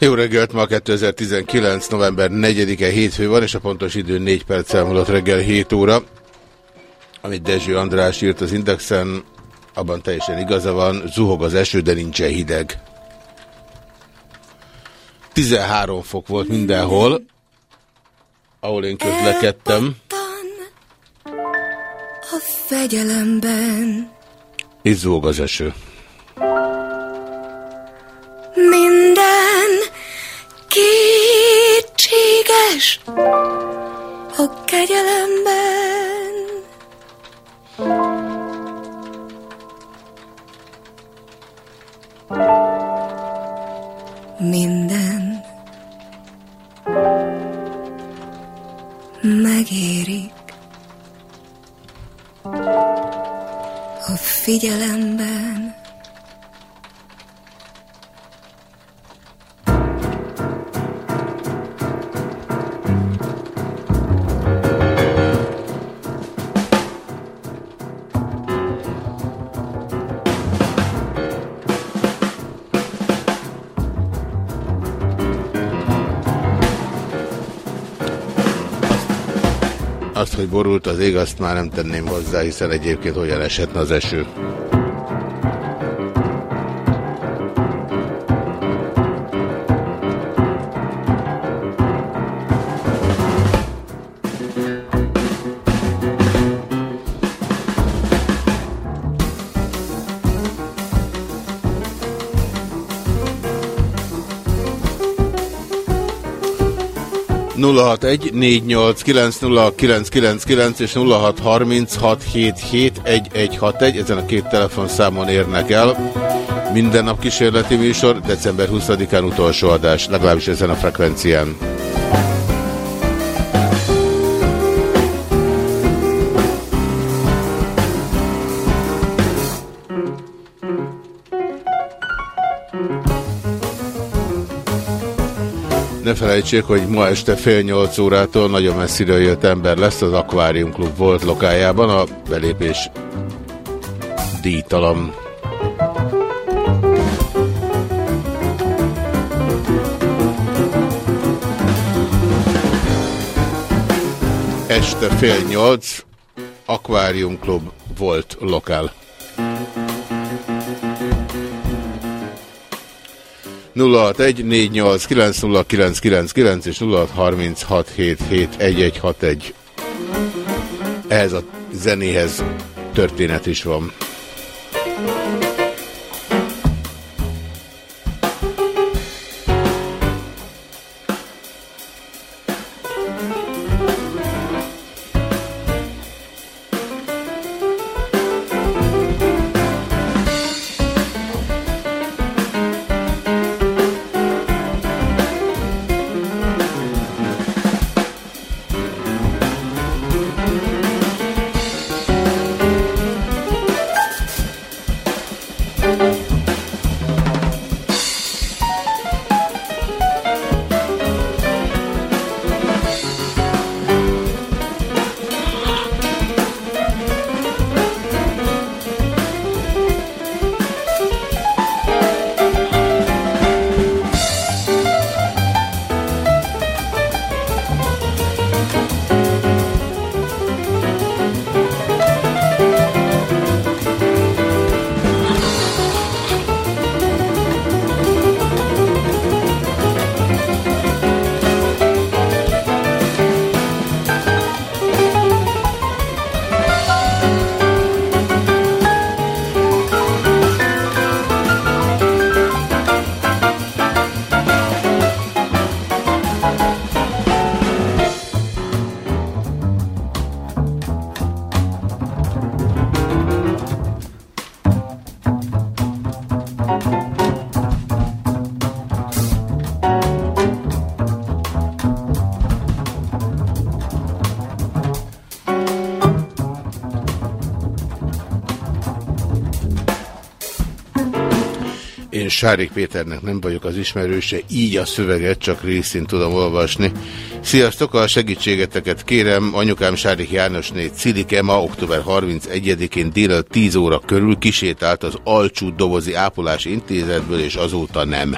Jó reggelt, ma 2019. november 4-e hétfő van, és a pontos idő 4 perc elmúlott reggel 7 óra. Amit Dezső András írt az Indexen, abban teljesen igaza van, zuhog az eső, de nincsen hideg. 13 fok volt mindenhol, ahol én közlekedtem, A fegyelemben és zuhog az eső. minden kétséges a kegyelemben. Minden megérik a figyelemben. Azt, hogy borult az ég, azt már nem tenném hozzá, hiszen egyébként hogyan eshetne az eső. 061 és 0636771161, ezen a két telefonszámon érnek el. Minden nap kísérleti műsor, december 20-án utolsó adás, legalábbis ezen a frekvencián. Felejtsék, hogy ma este fél nyolc órától nagyon messziről jött ember lesz az Aquarium Club volt lokájában, a belépés díjtalan. Este fél nyolc, Aquarium Club volt lokál. 061-489-0999 és 0636771161. Ehhez a zenéhez történet is van. Sárik Péternek nem vagyok az ismerőse, így a szöveget csak részén tudom olvasni. Sziasztok, a segítségeteket kérem, anyukám Sárik Jánosné Cilik Ema október 31-én dél 10 óra körül kisétált az Alcsú Dobozi Ápolási Intézetből, és azóta nem.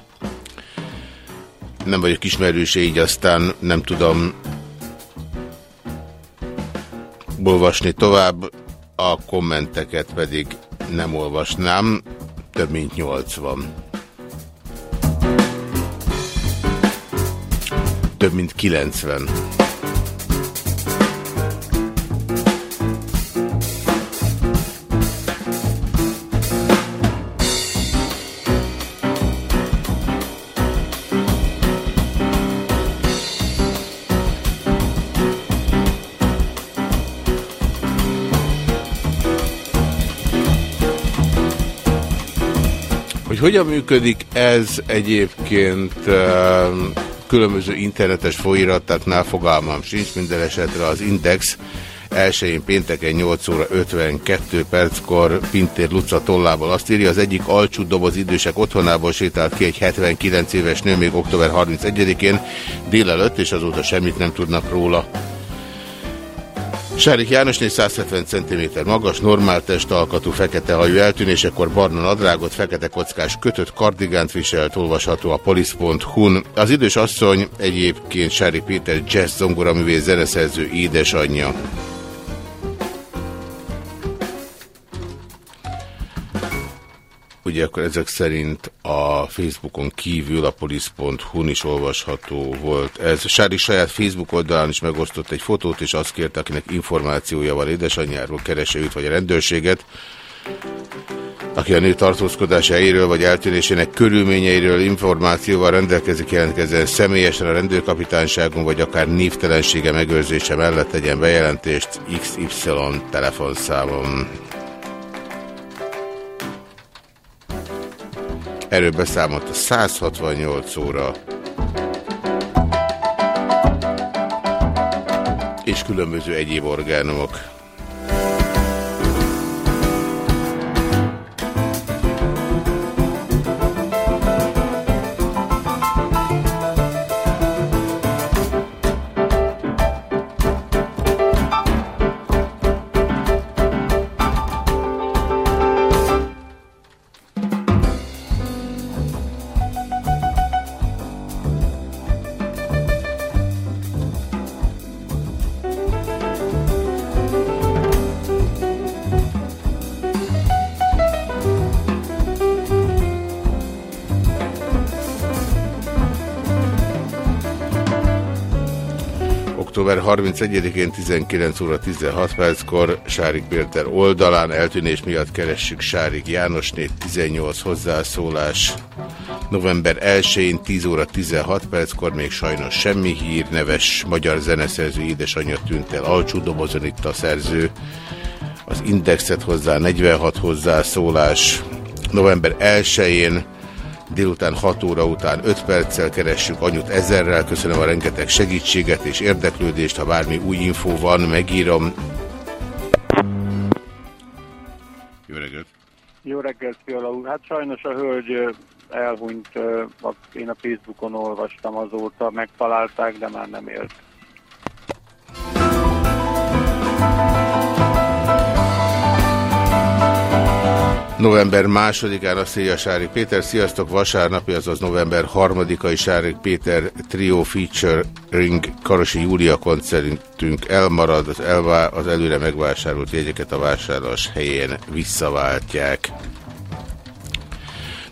Nem vagyok ismerőse, így aztán nem tudom olvasni tovább, a kommenteket pedig nem olvasnám több mint 80. Több mint 90. hogyan működik ez egyébként különböző internetes folyirataknál fogalmam sincs, minden esetre az Index elsőjén pénteken 8 óra 52 perckor Pintér Luca tollából azt írja, az egyik alcsú doboz idősek otthonából sétált ki egy 79 éves nő még október 31-én délelőtt, és azóta semmit nem tudnak róla. Sárik János 170 cm magas, normál testalkatú, fekete hajú eltűnésekor barna nadrágot, fekete kockás kötött kardigánt viselt, olvasható a polisz.hu-n. Az idős asszony egyébként Sári Péter jazz zongoraművész zeneszerző édesanyja. Ugye akkor ezek szerint a Facebookon kívül a polisz.hu-n is olvasható volt. Ez Sári saját Facebook oldalán is megosztott egy fotót, és azt kérte, akinek információja van édesanyjáról, keresse őt vagy a rendőrséget, aki a nő tartózkodása helyéről vagy eltűnésének körülményeiről információval rendelkezik, jelentkezzen személyesen a rendőrkapitányságon, vagy akár névtelensége megőrzése mellett tegyen bejelentést XY telefonszámon. Erről beszámolt a 168 óra és különböző egyéb orgánumok. 31-én 19 óra 16 perckor Sárik Péter oldalán eltűnés miatt keressük Sárik Jánosnét 18 hozzászólás. November 1-én 10 óra 16 perckor még sajnos semmi hír, neves magyar zeneszerző édesanyja tűnt el, alcsú dobozon itt a szerző. Az indexet hozzá 46 hozzászólás. November 1-én Délután 6 óra után 5 perccel keressük anyut ezerrel. Köszönöm a rengeteg segítséget és érdeklődést. Ha bármi új infó van, megírom. Jó reggelt! Jó reggelt, Fiala úr. Hát sajnos a hölgy elhunyt, én a Facebookon olvastam azóta, megtalálták, de már nem élt. November másodikán a Széja Sári Péter. Sziasztok! Vasárnapi, azaz november harmadikai Sári Péter Trio Featuring Karosi Júlia koncertünk elmarad, az, elvá az előre megvásárolt jegyeket a vásárlás helyén visszaváltják.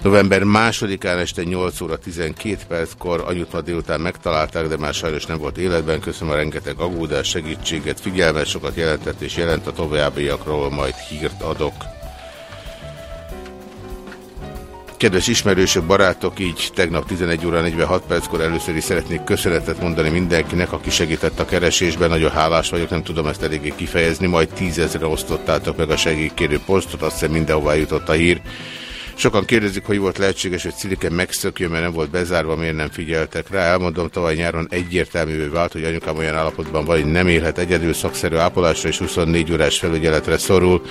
November másodikán este 8 óra 12 perckor anyut ma délután megtalálták, de már sajnos nem volt életben. Köszönöm a rengeteg agódás, segítséget, figyelmet, sokat jelentett és jelent a továbbiakról, majd hírt adok. Kedves ismerősök, barátok, így tegnap 11 óra 46 perckor először is szeretnék köszönetet mondani mindenkinek, aki segített a keresésben. Nagyon hálás vagyok, nem tudom ezt eléggé kifejezni. Majd tízezre osztottátok meg a segítségkérő posztot, azt hiszem mindenhová jutott a hír. Sokan kérdezik, hogy volt lehetséges, hogy Cilike megszökjön, mert nem volt bezárva, miért nem figyeltek rá. Elmondom, tavaly nyáron egyértelművé vált, hogy anyukám olyan állapotban van, hogy nem élhet egyedül szakszerű ápolásra és 24 órás felügyeletre szorul.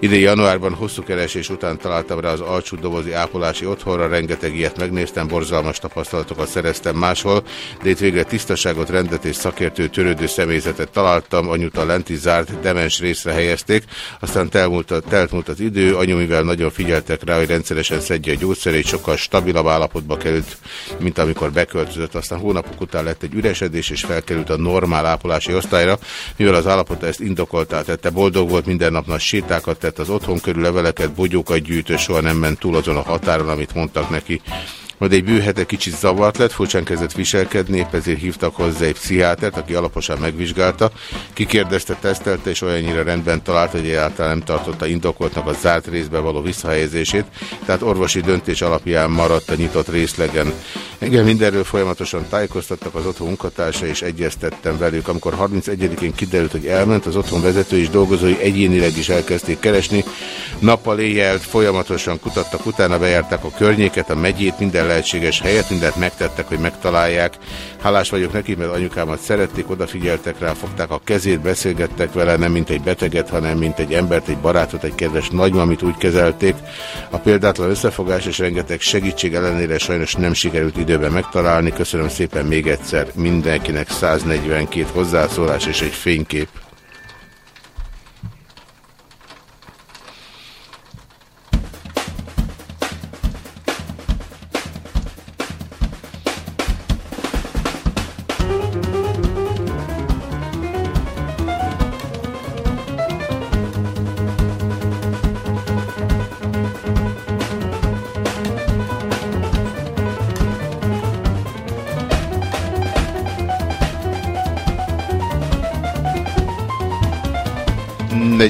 Idén januárban hosszú keresés után találtam rá az alcsú dobozi ápolási otthonra, rengeteg ilyet megnéztem, borzalmas tapasztalatokat szereztem máshol, de itt végre tisztaságot, rendet és szakértő törődő személyzetet találtam, anyuta lenti zárt demens részre helyezték, aztán telmúlt, teltmúlt az idő, anyu mivel nagyon figyeltek rá, hogy rendszeresen szedje a gyógyszerét, sokkal stabilabb állapotba került, mint amikor beköltözött, aztán hónapok után lett egy üresedés, és felkerült a normál ápolási osztályra, mivel az állapota ezt indokoltá tette, boldog volt, minden nap nagy sétákat tett az otthon körül, leveleket, bogyókat gyűjtő, soha nem ment túl azon a határon, amit mondtak neki. Majd egy bőhete kicsit zavart lett, furcsán kezdett viselkedni, épp ezért hívtak hozzá egy pszichiátert, aki alaposan megvizsgálta, kikérdezte, tesztelte, és olyannyira rendben talált, hogy egyáltalán nem tartotta indokoltnak a zárt részbe való visszahelyezését, tehát orvosi döntés alapján maradt a nyitott részlegen. Engem mindenről folyamatosan tájékoztattak az otthon munkatársa, és egyeztettem velük. Amikor 31-én kiderült, hogy elment, az otthon vezető és dolgozói egyénileg is elkezdték keresni. Nappal éjjel folyamatosan kutattak, utána bejárták a környéket, a megyét, minden lehetséges helyet, mindent megtettek, hogy megtalálják. Hálás vagyok neki, mert anyukámat szerették, odafigyeltek rá, fogták a kezét, beszélgettek vele, nem mint egy beteget, hanem mint egy embert, egy barátot, egy kedves nagymamit úgy kezelték. A példátlan összefogás és rengeteg segítség ellenére sajnos nem sikerült időben megtalálni. Köszönöm szépen még egyszer mindenkinek 142 hozzászólás és egy fénykép.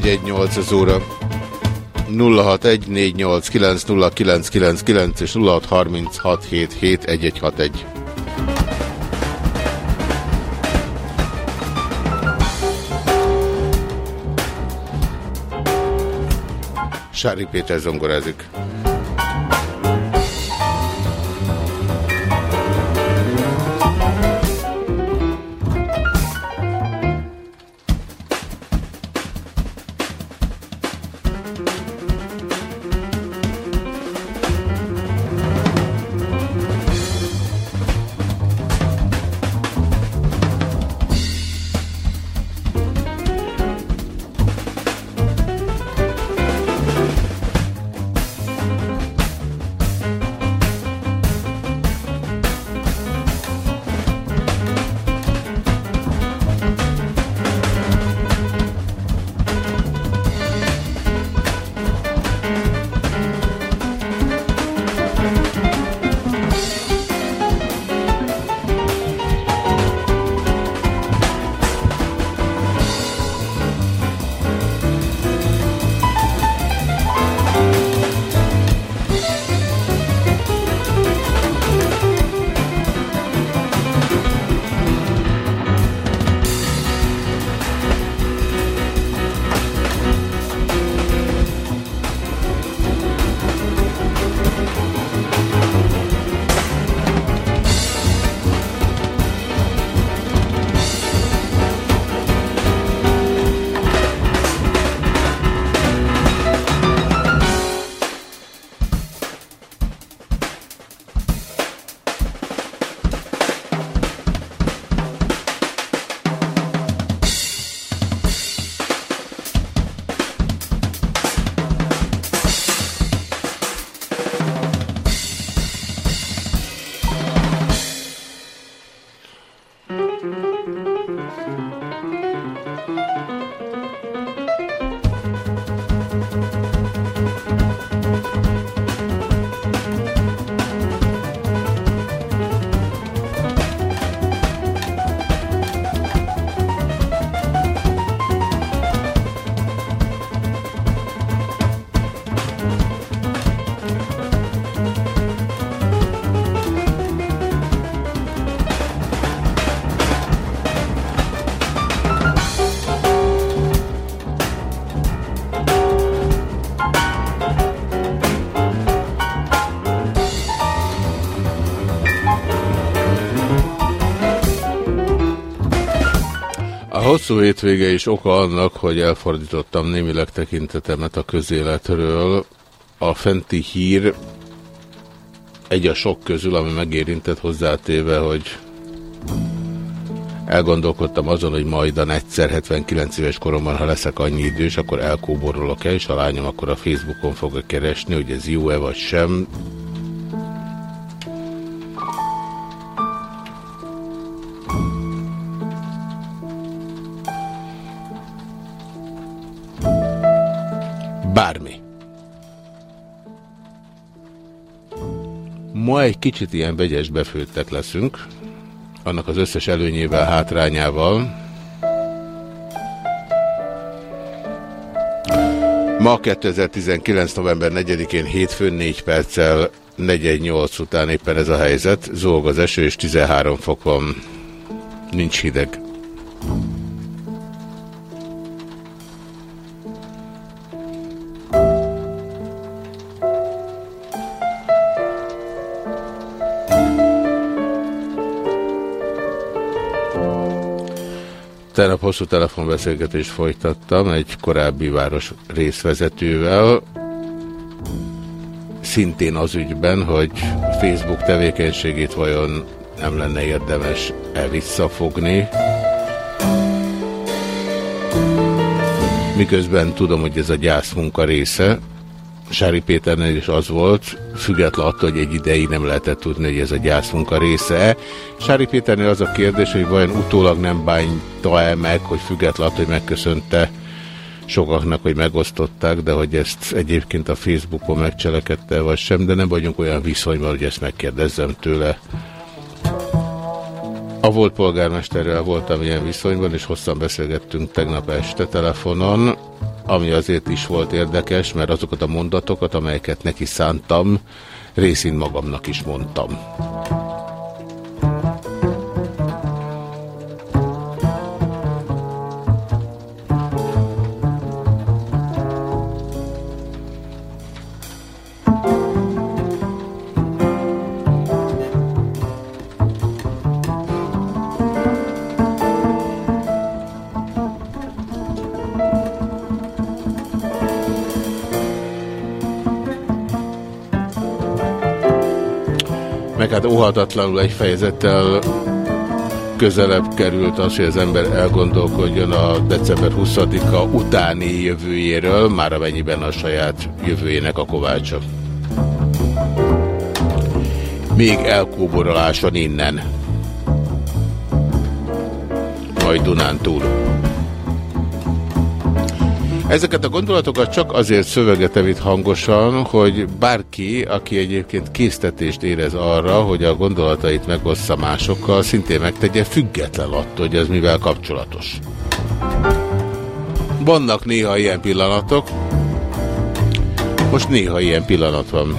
418 az óra. 0614890999 és 0636771161. Sári Péter zongorázik. Hosszú hétvége is oka annak, hogy elfordítottam némileg tekintetemet a közéletről. A fenti hír egy a sok közül, ami megérintett hozzátéve, hogy elgondolkodtam azon, hogy majdan egyszer 79 éves koromban, ha leszek annyi idős, akkor elkóborolok-e, és a lányom akkor a Facebookon fogja keresni, hogy ez jó-e vagy sem. Egy kicsit ilyen vegyes befőttek leszünk, annak az összes előnyével, hátrányával. Ma 2019. november 4-én hétfőn 4 perccel 418 után éppen ez a helyzet. Zolg az eső és 13 fok van. Nincs hideg. Tegnap hosszú telefonbeszélgetést folytattam egy korábbi város részvezetővel, szintén az ügyben, hogy Facebook tevékenységét vajon nem lenne érdemes-e visszafogni. Miközben tudom, hogy ez a gyászmunka része, Sári Péternél is az volt, független attól, hogy egy ideig nem lehetett tudni, hogy ez a gyászmunka része-e. Sári Péternél az a kérdés, hogy vajon utólag nem bányta-e meg, hogy független attól, hogy megköszönte sokaknak, hogy megosztották, de hogy ezt egyébként a Facebookon megcselekedte, vagy sem, de nem vagyunk olyan viszonyban, hogy ezt megkérdezzem tőle. A volt polgármesterrel voltam ilyen viszonyban, és hosszan beszélgettünk tegnap este telefonon ami azért is volt érdekes, mert azokat a mondatokat, amelyeket neki szántam, részint magamnak is mondtam. Óhatatlanul egy fejezettel közelebb került az, hogy az ember elgondolkodjon a december 20-a utáni jövőjéről, már amennyiben a saját jövőjének a kovácsa. Még elkóboroláson innen. Majd Dunán túl. Ezeket a gondolatokat csak azért szövegetem itt hangosan, hogy bárki, aki egyébként késztetést érez arra, hogy a gondolatait megossza másokkal, szintén megtegye független attól, hogy ez mivel kapcsolatos. Vannak néha ilyen pillanatok, most néha ilyen pillanat van.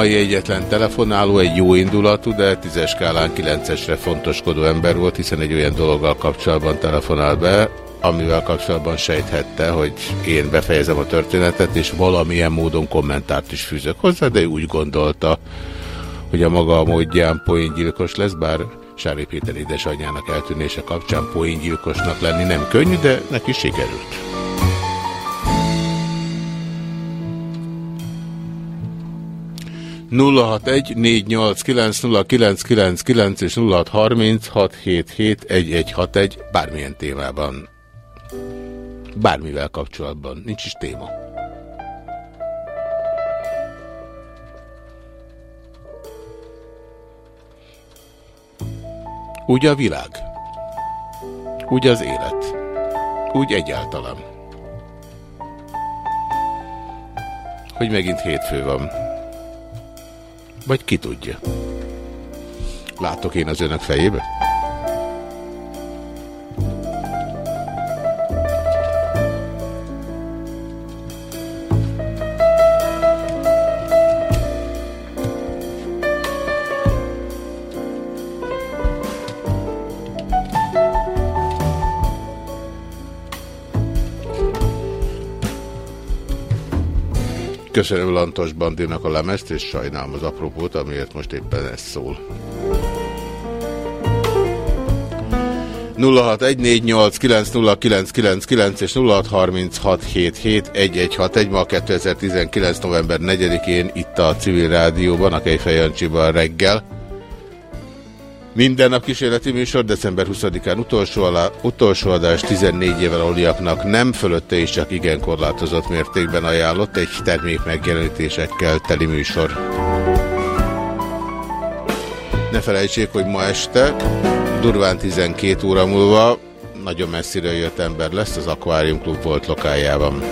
Mai egyetlen telefonáló egy jó indulatú, de tízes skálán kilencesre fontoskodó ember volt, hiszen egy olyan dologgal kapcsolatban telefonál be, amivel kapcsolatban sejthette, hogy én befejezem a történetet, és valamilyen módon kommentárt is fűzök hozzá, de úgy gondolta, hogy a maga módján poéngyilkos lesz, bár Sári Péter édesanyjának eltűnése kapcsán poéngyilkosnak lenni nem könnyű, de neki sikerült. 061 és 0636771161 bármilyen témában. Bármivel kapcsolatban. Nincs is téma. Úgy a világ. Úgy az élet. Úgy egyáltalán. Hogy megint hétfő van. Vagy ki tudja? Látok én az önök fejébe? Köszönöm Lantos Bandinak a lemezt, és sajnálom az apropót, amiért most éppen ez szól. 0614890999 és 0636771161 ma 2019. november 4-én itt a Civil Rádióban, a Kejfej reggel. Minden nap kísérleti műsor, december 20-án utolsó, alá, utolsó adás 14 éven oliaknak nem fölötte és csak igen korlátozott mértékben ajánlott egy termék megjelenítésekkel teli műsor. Ne felejtsék, hogy ma este durván 12 óra múlva nagyon messziről jött ember lesz az Aquarium Club volt lokájában.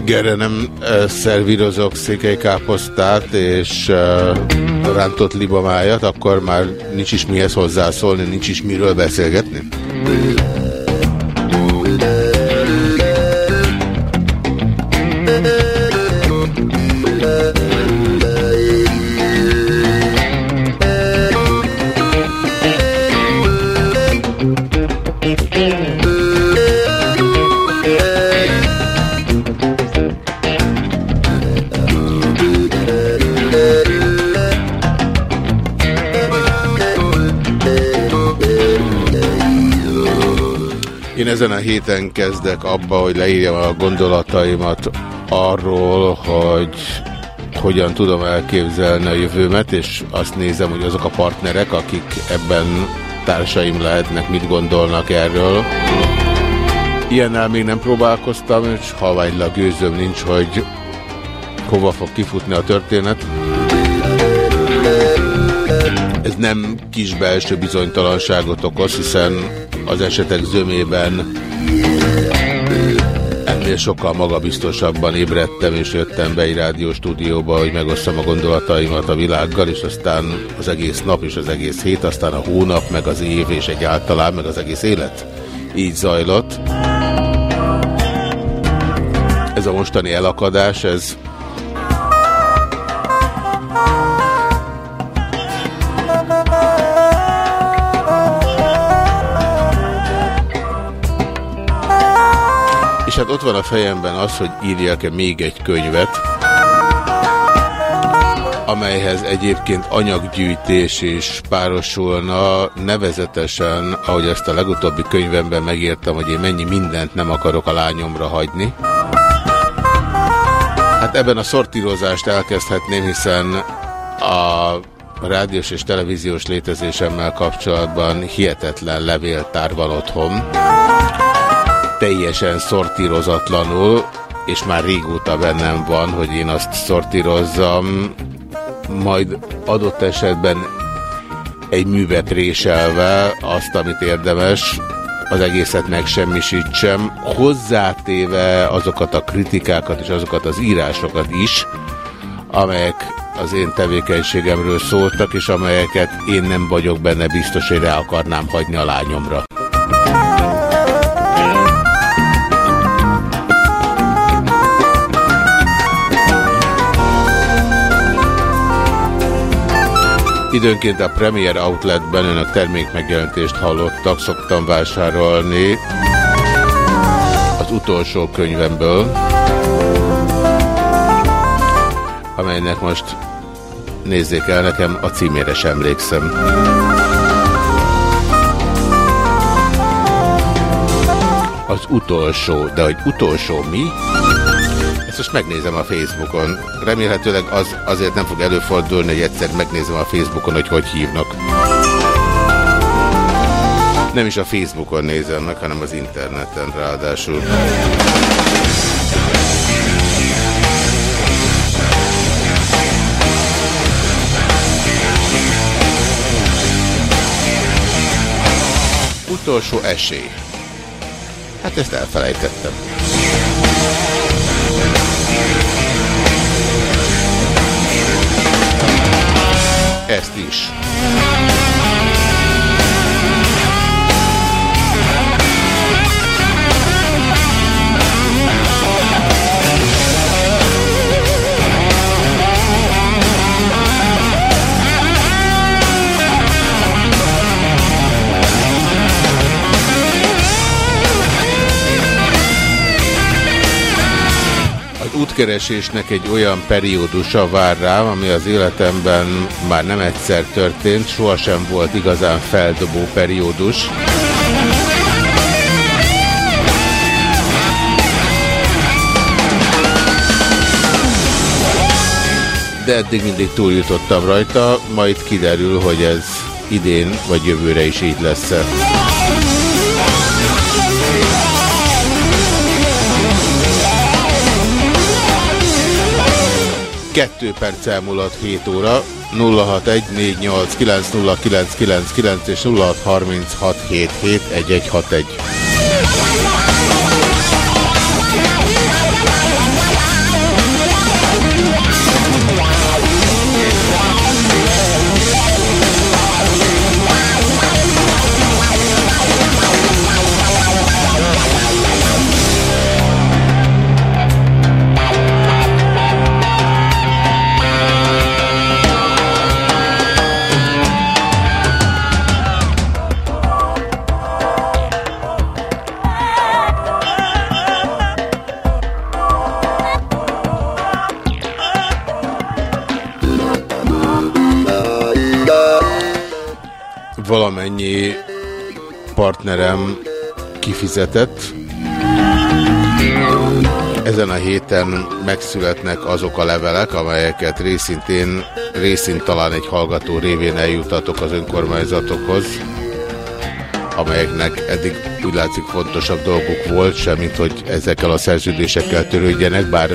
Reggelre nem szervírozok székelykáposztát és rántott libamájat, akkor már nincs is mihez hozzászólni, nincs is miről beszélgetni. Héten kezdek abba, hogy leírjam a gondolataimat arról, hogy hogyan tudom elképzelni a jövőmet, és azt nézem, hogy azok a partnerek, akik ebben társaim lehetnek, mit gondolnak erről. Ilyennel még nem próbálkoztam, és halványlag gőzöm nincs, hogy hova fog kifutni a történet. Ez nem kis belső bizonytalanságot okoz, hiszen az esetek zömében ennél sokkal magabiztosabban ébredtem, és jöttem be egy rádió stúdióba, hogy megosszam a gondolataimat a világgal, és aztán az egész nap és az egész hét, aztán a hónap, meg az év, és egyáltalán, meg az egész élet így zajlott. Ez a mostani elakadás, ez hát ott van a fejemben az, hogy írjak-e még egy könyvet, amelyhez egyébként anyaggyűjtés is párosulna, nevezetesen, ahogy ezt a legutóbbi könyvemben megírtam, hogy én mennyi mindent nem akarok a lányomra hagyni. Hát ebben a szortírozást elkezdhetném, hiszen a rádiós és televíziós létezésemmel kapcsolatban hihetetlen levéltár van otthon teljesen szortírozatlanul, és már régóta bennem van, hogy én azt szortírozzam, majd adott esetben egy műve préselve azt, amit érdemes, az egészet megsemmisítsem, hozzátéve azokat a kritikákat és azokat az írásokat is, amelyek az én tevékenységemről szóltak, és amelyeket én nem vagyok benne biztos, hogy rá akarnám hagyni a lányomra. Időnként a Premier Outletben önök termékmegjelentést hallottak, szoktam vásárolni az utolsó könyvemből, amelynek most nézzék el nekem, a címére sem emlékszem. Az utolsó, de hogy utolsó mi? Most megnézem a Facebookon. Remélhetőleg az azért nem fog előfordulni, hogy egyszer megnézem a Facebookon, hogy hogy hívnak. Nem is a Facebookon nézem meg, hanem az interneten ráadásul. Utolsó esély. Hát ezt elfelejtettem. Ezt is. Útkeresésnek egy olyan periódusa vár rám, ami az életemben már nem egyszer történt, sohasem volt igazán feldobó periódus. De eddig mindig túljutottam rajta, majd kiderül, hogy ez idén vagy jövőre is így lesz. -e. Kettő perc elmúlott 7 óra, 0614890999 és 0636771161. partnerem kifizetett. Ezen a héten megszületnek azok a levelek, amelyeket részintén, részint talán egy hallgató révén eljutatok az önkormányzatokhoz, amelyeknek eddig úgy látszik fontosabb dolguk volt, semmint hogy ezekkel a szerződésekkel törődjenek, bár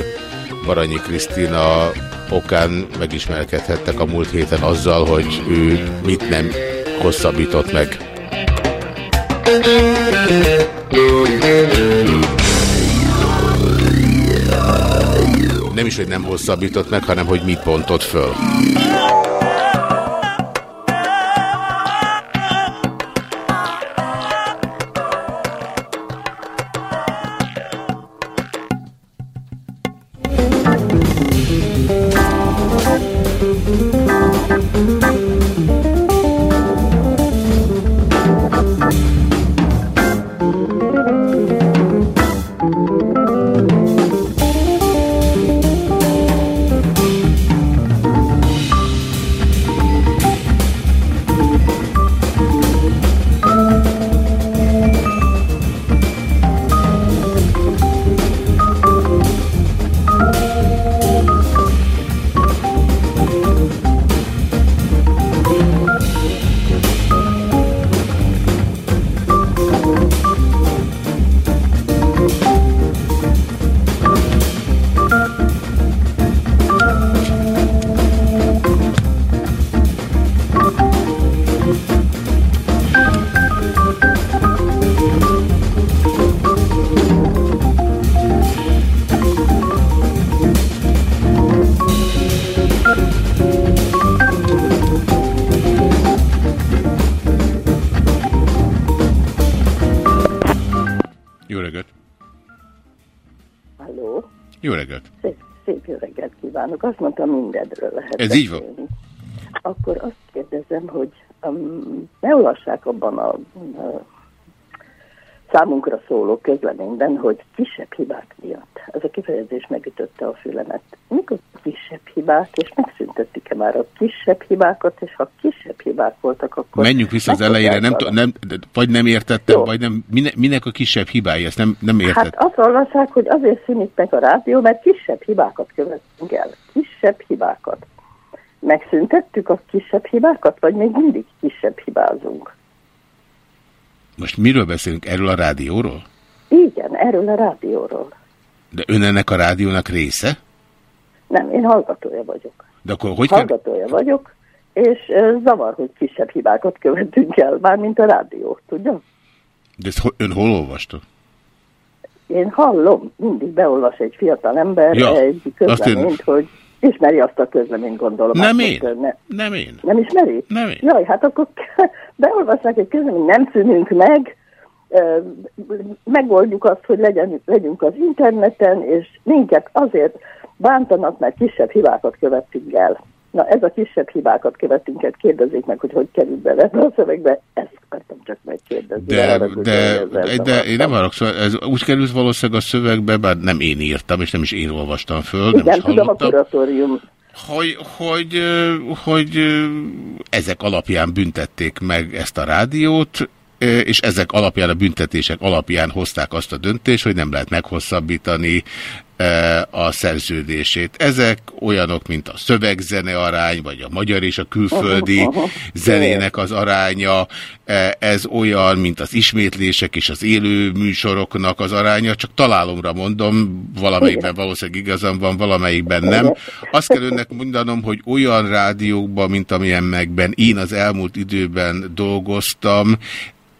Baranyi Krisztina okán megismerkedhettek a múlt héten azzal, hogy ő mit nem hosszabbított meg. Nem is, hogy nem hosszabbított meg, hanem hogy mit pontott föl. Reggelt! szép, szép jó reggelt kívánok. Azt mondtam, mindedről lehet Ez így van. beszélni. Akkor azt kérdezem, hogy um, ne olvassák abban a, a számunkra szóló közleményben, hogy kisebb hibák miatt. Ez a kifejezés megütötte a fülemet. Mik a kisebb hibák, és megszüntettük-e már a kisebb hibákat, és ha kisebb hibák voltak, akkor... Menjünk vissza az elejére, nem, nem, vagy nem értettem, Jó. vagy nem, mine, minek a kisebb hibája, ezt nem, nem Hát értettem. azt olvassák, hogy azért szűnik meg a rádió, mert kisebb hibákat követünk el. Kisebb hibákat. Megszüntettük a kisebb hibákat, vagy még mindig kisebb hibázunk? Most miről beszélünk? Erről a rádióról? Igen, erről a rádióról. De ön ennek a rádiónak része? Nem, én hallgatója vagyok. De akkor hogy kell... Hallgatója vagyok, és zavar, hogy kisebb hibákat követünk el, mármint a rádió, tudja? De ezt ön hol olvasta? Én hallom, mindig beolvas egy fiatal ember Ja, egy közleményt, én- hogy ismeri azt a közleményt, gondolom. Nem én. Ne, Nem én. Nem ismeri? Nem én. Jaj, hát akkor beolvassák egy közleményt, nem szűnünk meg, megoldjuk azt, hogy legyen, legyünk az interneten, és minket azért bántanak, mert kisebb hibákat követünk el. Na, ez a kisebb hibákat követünk el, kérdezzék meg, hogy hogy kerül bele a szövegbe, ezt akartam csak megkérdezni. De, Arra, hogy de, de, de én nem haragszom, ez úgy került valószínűleg a szövegbe, bár nem én írtam, és nem is én olvastam föl, nem Igen, is tudom, a hallottam. kuratórium hogy, hogy, hogy ezek alapján büntették meg ezt a rádiót, és ezek alapján, a büntetések alapján hozták azt a döntést, hogy nem lehet meghosszabbítani a szerződését. Ezek olyanok, mint a szövegzene arány, vagy a magyar és a külföldi zenének az aránya, Ö, ez olyan, mint az ismétlések és az élő műsoroknak az aránya, csak találomra mondom, valamelyikben valószínűleg igazam van, valamelyikben nem. Azt kell önnek mondanom, hogy olyan rádiókban, mint amilyen megben én az elmúlt időben dolgoztam,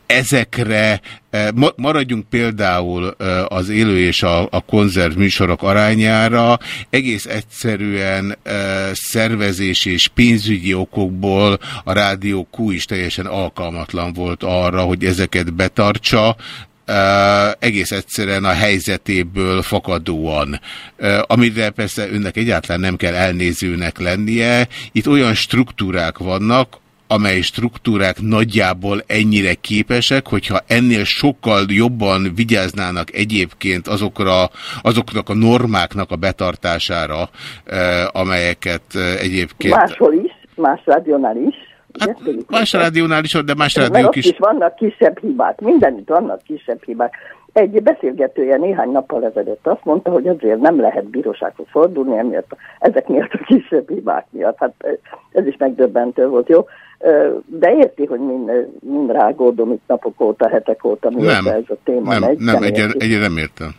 ezekre eh, ma- maradjunk például eh, az élő és a, a konzerv műsorok arányára, egész egyszerűen eh, szervezés és pénzügyi okokból a rádió Q is teljesen alkalmatlan volt arra, hogy ezeket betartsa, Uh, egész egyszerűen a helyzetéből fakadóan, uh, amire persze önnek egyáltalán nem kell elnézőnek lennie. Itt olyan struktúrák vannak, amely struktúrák nagyjából ennyire képesek, hogyha ennél sokkal jobban vigyáznának egyébként azokra, azoknak a normáknak a betartására, eh, amelyeket eh, egyébként... máshol is, más rádiónál is. Hát, más rádiónál is, de más rádiók is. is vannak kisebb hibák, mindenütt vannak kisebb hibák. Egy beszélgetője néhány nappal ezelőtt azt mondta, hogy azért nem lehet bírósághoz fordulni, emiatt, ezek miatt a kisebb hibák miatt. Hát ez is megdöbbentő volt, jó? De érti, hogy mind, mind rágódom itt napok óta, hetek óta, mióta ez a téma nem, megy. nem, egyre, egyre nem értem.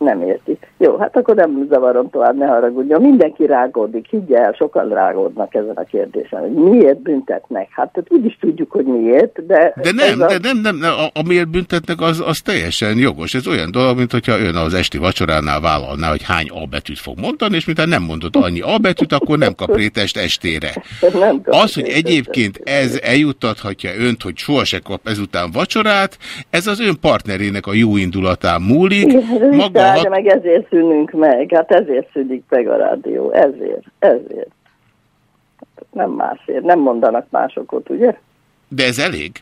Nem érti. Jó, hát akkor nem zavarom tovább, ne haragudjon. Mindenki rágódik, higgy el, sokan rágódnak ezen a kérdésen, hogy miért büntetnek. Hát úgy is tudjuk, hogy miért, de... De nem, a... de nem, nem, nem a, amiért büntetnek, az, az teljesen jogos. Ez olyan dolog, mint hogyha ön az esti vacsoránál vállalná, hogy hány A betűt fog mondani, és mintha nem mondott annyi A betűt, akkor nem kap rétest estére. Nem az, hogy egyébként ez eljuttathatja önt, hogy sohasem kap ezután vacsorát, ez az ön partnerének a jó indulatán múlik. Maga hat... meg ezért szűnünk meg, hát ezért szűnik meg a rádió, ezért, ezért. Nem másért, nem mondanak másokot, ugye? De ez elég?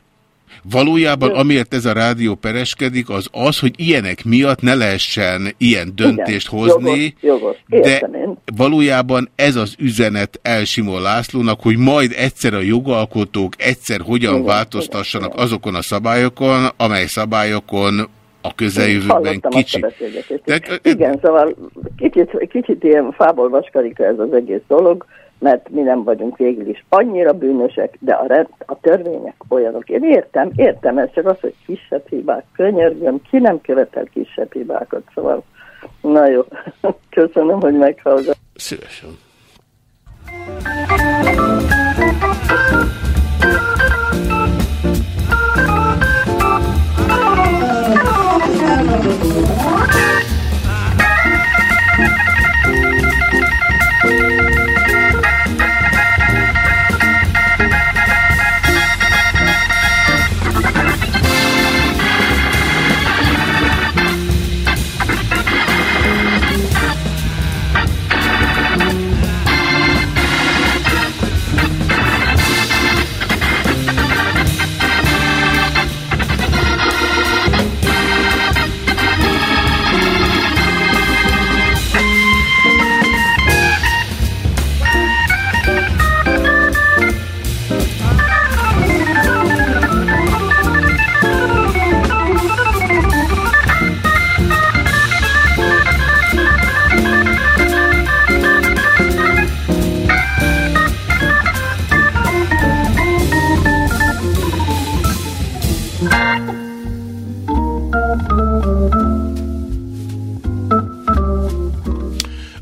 Valójában amiért ez a rádió pereskedik, az az, hogy ilyenek miatt ne lehessen ilyen döntést Igen, hozni, jogos, jogos. de valójában ez az üzenet Elsimó Lászlónak, hogy majd egyszer a jogalkotók egyszer hogyan Igen, változtassanak Igen, azokon a szabályokon, amely szabályokon a közeljövőben kicsit. De, Igen, szóval kicsit, kicsit ilyen fából vaskarika ez az egész dolog, mert mi nem vagyunk végül is annyira bűnösek, de a, rend, a törvények olyanok. Én értem, értem, ez csak az, hogy kisebb hibák, könyörgöm, ki nem követel kisebb hibákat, szóval na jó, köszönöm, hogy meghallgat. Szívesen.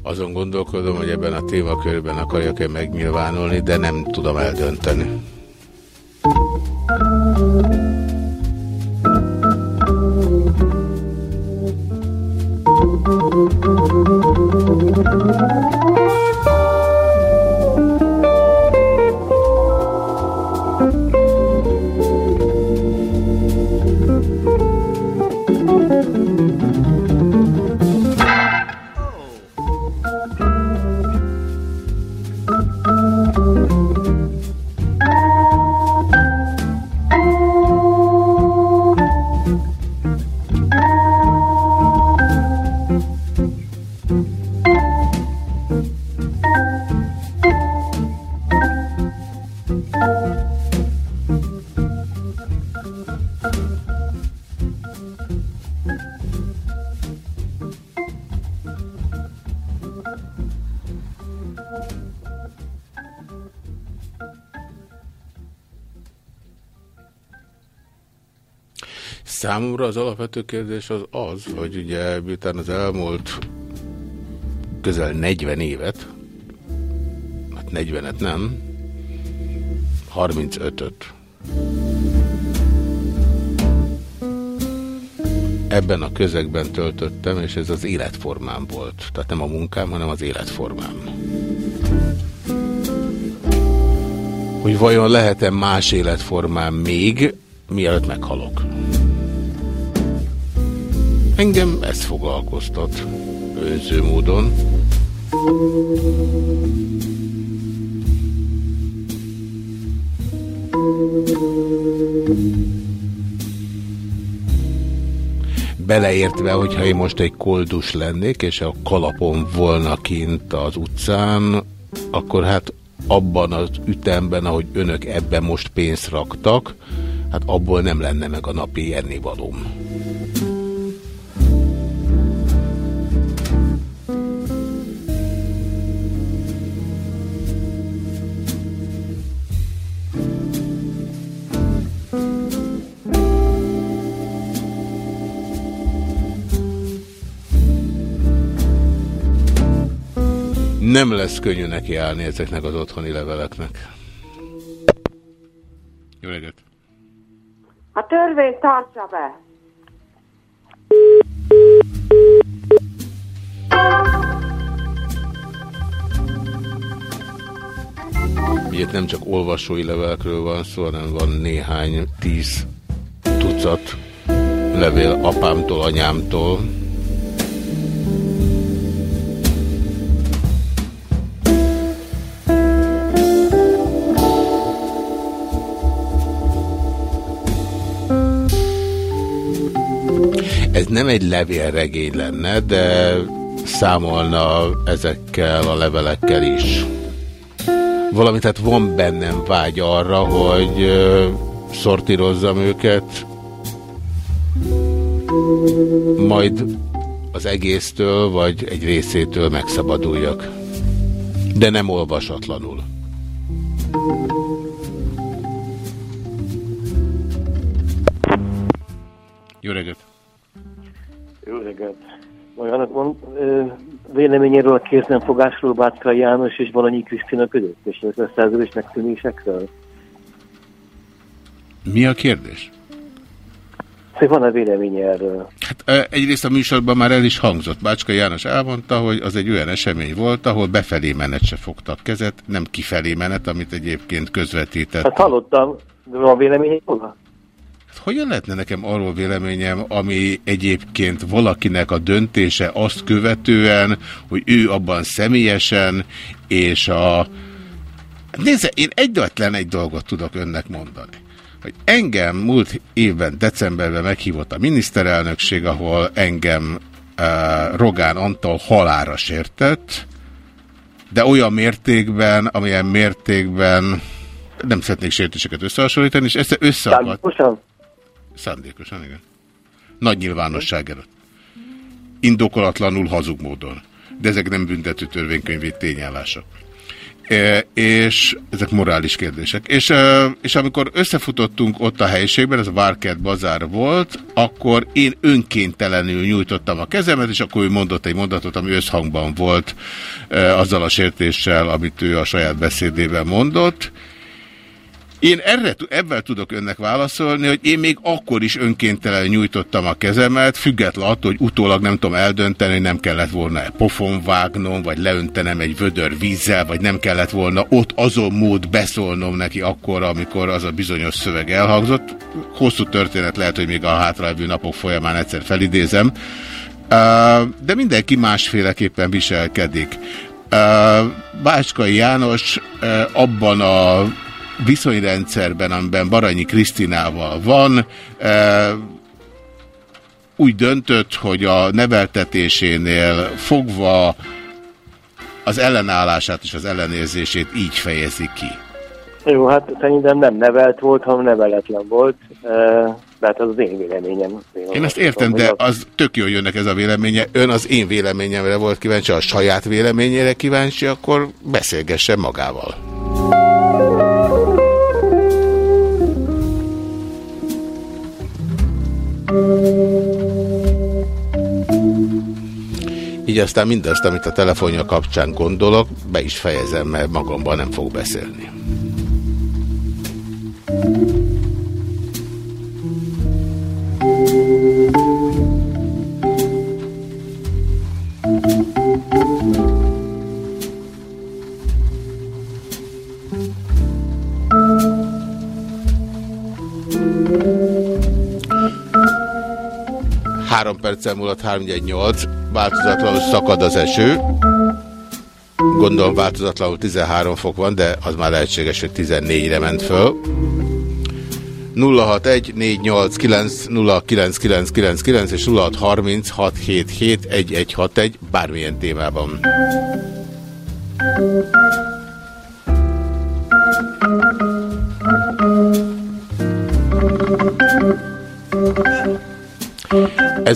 Azon gondolkodom, hogy ebben a témakörben akarjak-e megnyilvánulni, de nem tudom eldönteni. Számomra az alapvető kérdés az az, hogy ugye miután az elmúlt közel 40 évet, hát 40-et nem, 35-öt ebben a közegben töltöttem, és ez az életformám volt. Tehát nem a munkám, hanem az életformám. Hogy vajon lehet-e más életformám még, mielőtt meghalok? Engem ez foglalkoztat önző módon. Beleértve, hogyha én most egy koldus lennék, és a kalapon volna kint az utcán, akkor hát abban az ütemben, ahogy önök ebben most pénzt raktak, hát abból nem lenne meg a napi ennivalóm. Nem lesz könnyű neki állni ezeknek az otthoni leveleknek. Jó reggelt! A törvény tartsa be! Itt nem csak olvasói levelekről van szó, hanem van néhány tíz tucat levél apámtól, anyámtól. Nem egy levélregény lenne, de számolna ezekkel a levelekkel is. Valamint hát van bennem vágy arra, hogy szortírozzam őket, majd az egésztől, vagy egy részétől megszabaduljak. De nem olvasatlanul. Jó reggelt! Reggelt! Magának van ö, véleményéről a kéznemfogásról Bácska János és Balanyi Krisztina között, és az összeszerződés megszűnésekről? Mi a kérdés? Szóval van a véleménye erről? Hát egyrészt a műsorban már el is hangzott. Bácska János elmondta, hogy az egy olyan esemény volt, ahol befelé menet se fogtak kezet, nem kifelé menet, amit egyébként közvetített. Hát hallottam, de van véleménye róla? Hogyan lehetne nekem arról véleményem, ami egyébként valakinek a döntése azt követően, hogy ő abban személyesen, és a... Nézze, én egyetlen egy dolgot tudok önnek mondani hogy engem múlt évben, decemberben meghívott a miniszterelnökség, ahol engem uh, Rogán Antal halára sértett, de olyan mértékben, amilyen mértékben nem szeretnék sértéseket összehasonlítani, és ezt összeakadt. Szándékosan? Igen. Nagy nyilvánosság előtt. Indokolatlanul hazug módon. De ezek nem büntető törvénykönyvi tényállások. E, és ezek morális kérdések. És, e, és amikor összefutottunk ott a helyiségben, ez a Várkert bazár volt, akkor én önkéntelenül nyújtottam a kezemet, és akkor ő mondott egy mondatot, ami összhangban volt e, azzal a sértéssel, amit ő a saját beszédében mondott, én erre, ebben tudok önnek válaszolni, hogy én még akkor is önkéntelen nyújtottam a kezemet, független attól, hogy utólag nem tudom eldönteni, hogy nem kellett volna pofon vágnom, vagy leöntenem egy vödör vízzel, vagy nem kellett volna ott azon mód beszólnom neki akkor, amikor az a bizonyos szöveg elhangzott. Hosszú történet lehet, hogy még a hátralévő napok folyamán egyszer felidézem, de mindenki másféleképpen viselkedik. Bácskai János abban a viszonyrendszerben, amiben Baranyi Krisztinával van, e, úgy döntött, hogy a neveltetésénél fogva az ellenállását és az ellenérzését így fejezi ki. Jó, hát szerintem nem nevelt volt, hanem neveletlen volt. De hát az az én véleményem. Én, én ezt értem, de az tök jól jönnek ez a véleménye. Ön az én véleményemre volt kíváncsi, a saját véleményére kíváncsi, akkor beszélgessen magával. Így aztán mindazt, amit a telefonja kapcsán gondolok, be is fejezem, mert magamban nem fog beszélni. Három perccel múlott 318, változatlanul szakad az eső. Gondolom változatlanul 13 fok van, de az már lehetséges, hogy 14-re ment föl. 061 489 és 0636771161 bármilyen témában.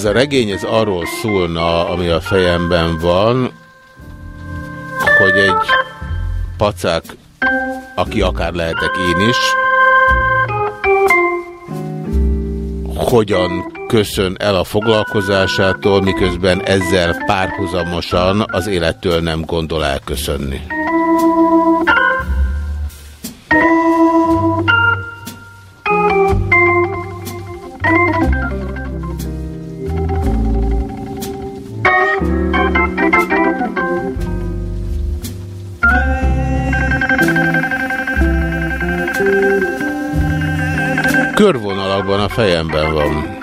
Ez a regény ez arról szólna, ami a fejemben van, hogy egy pacák, aki akár lehetek én is, hogyan köszön el a foglalkozásától, miközben ezzel párhuzamosan az élettől nem gondol elköszönni. Körvonalakban a fejemben van.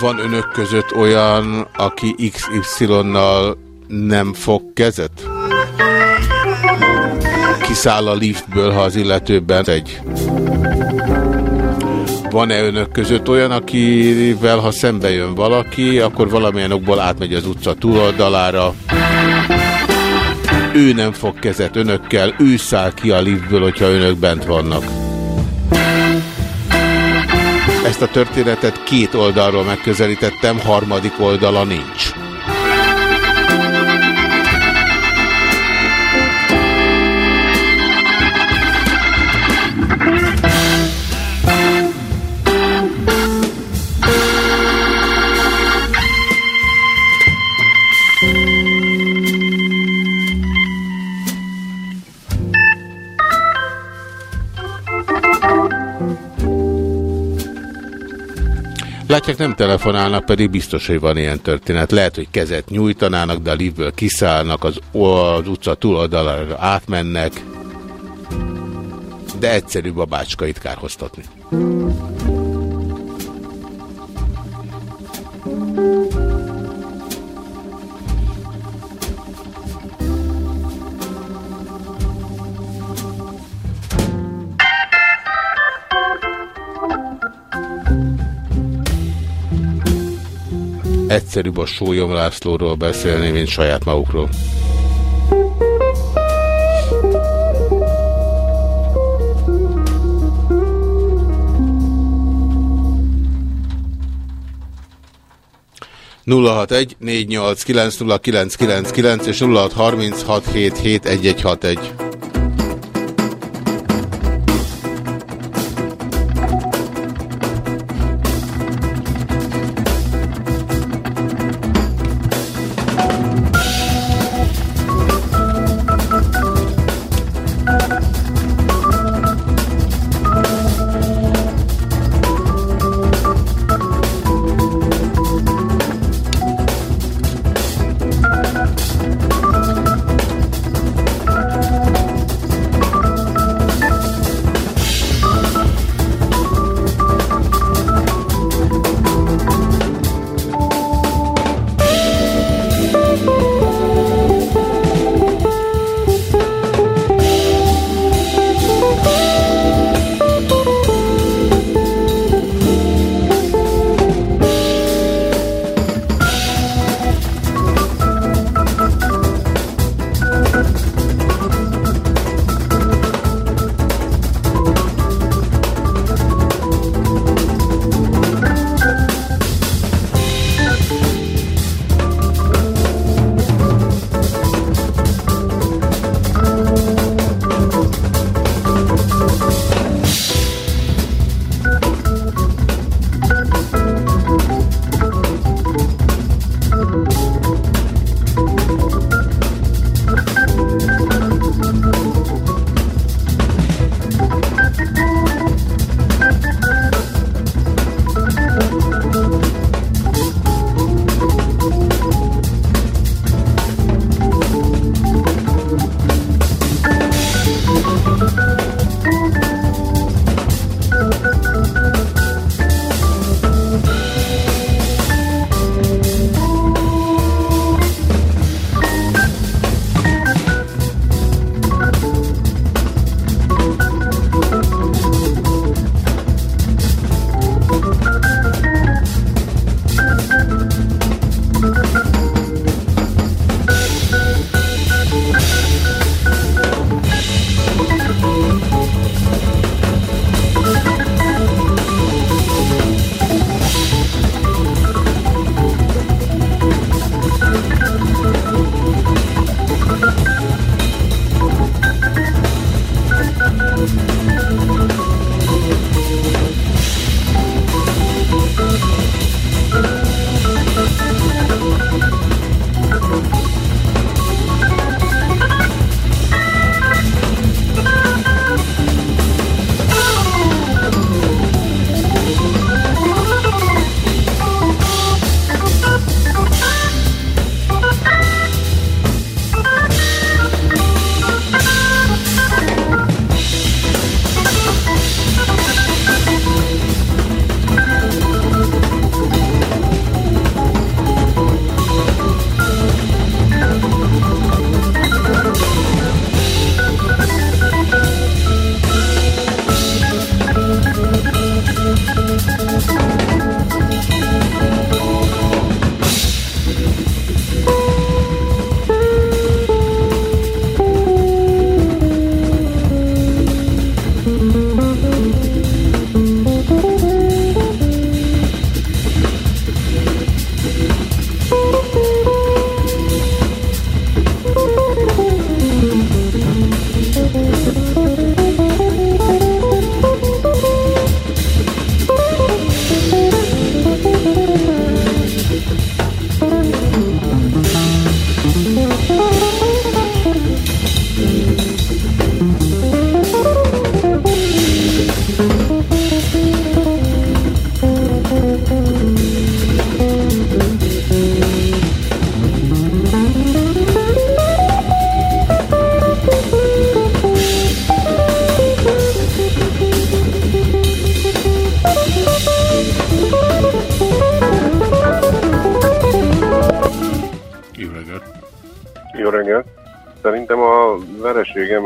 Van önök között olyan, aki XY-nal nem fog kezet? Kiszáll a liftből, ha az illetőben egy. Van-e önök között olyan, akivel ha szembe jön valaki, akkor valamilyen okból átmegy az utca túloldalára, ő nem fog kezet önökkel, ő száll ki a liftből, hogyha önök bent vannak. Ezt a történetet két oldalról megközelítettem, harmadik oldala nincs. Nem telefonálnak, pedig biztos, hogy van ilyen történet. Lehet, hogy kezet nyújtanának, de a liftből kiszállnak, az, az utca túloldalára átmennek, de egyszerűbb a bácskait kárhoztatni. egyszerűbb a Sólyom Lászlóról beszélni, mint saját magukról. egy és 0636771161.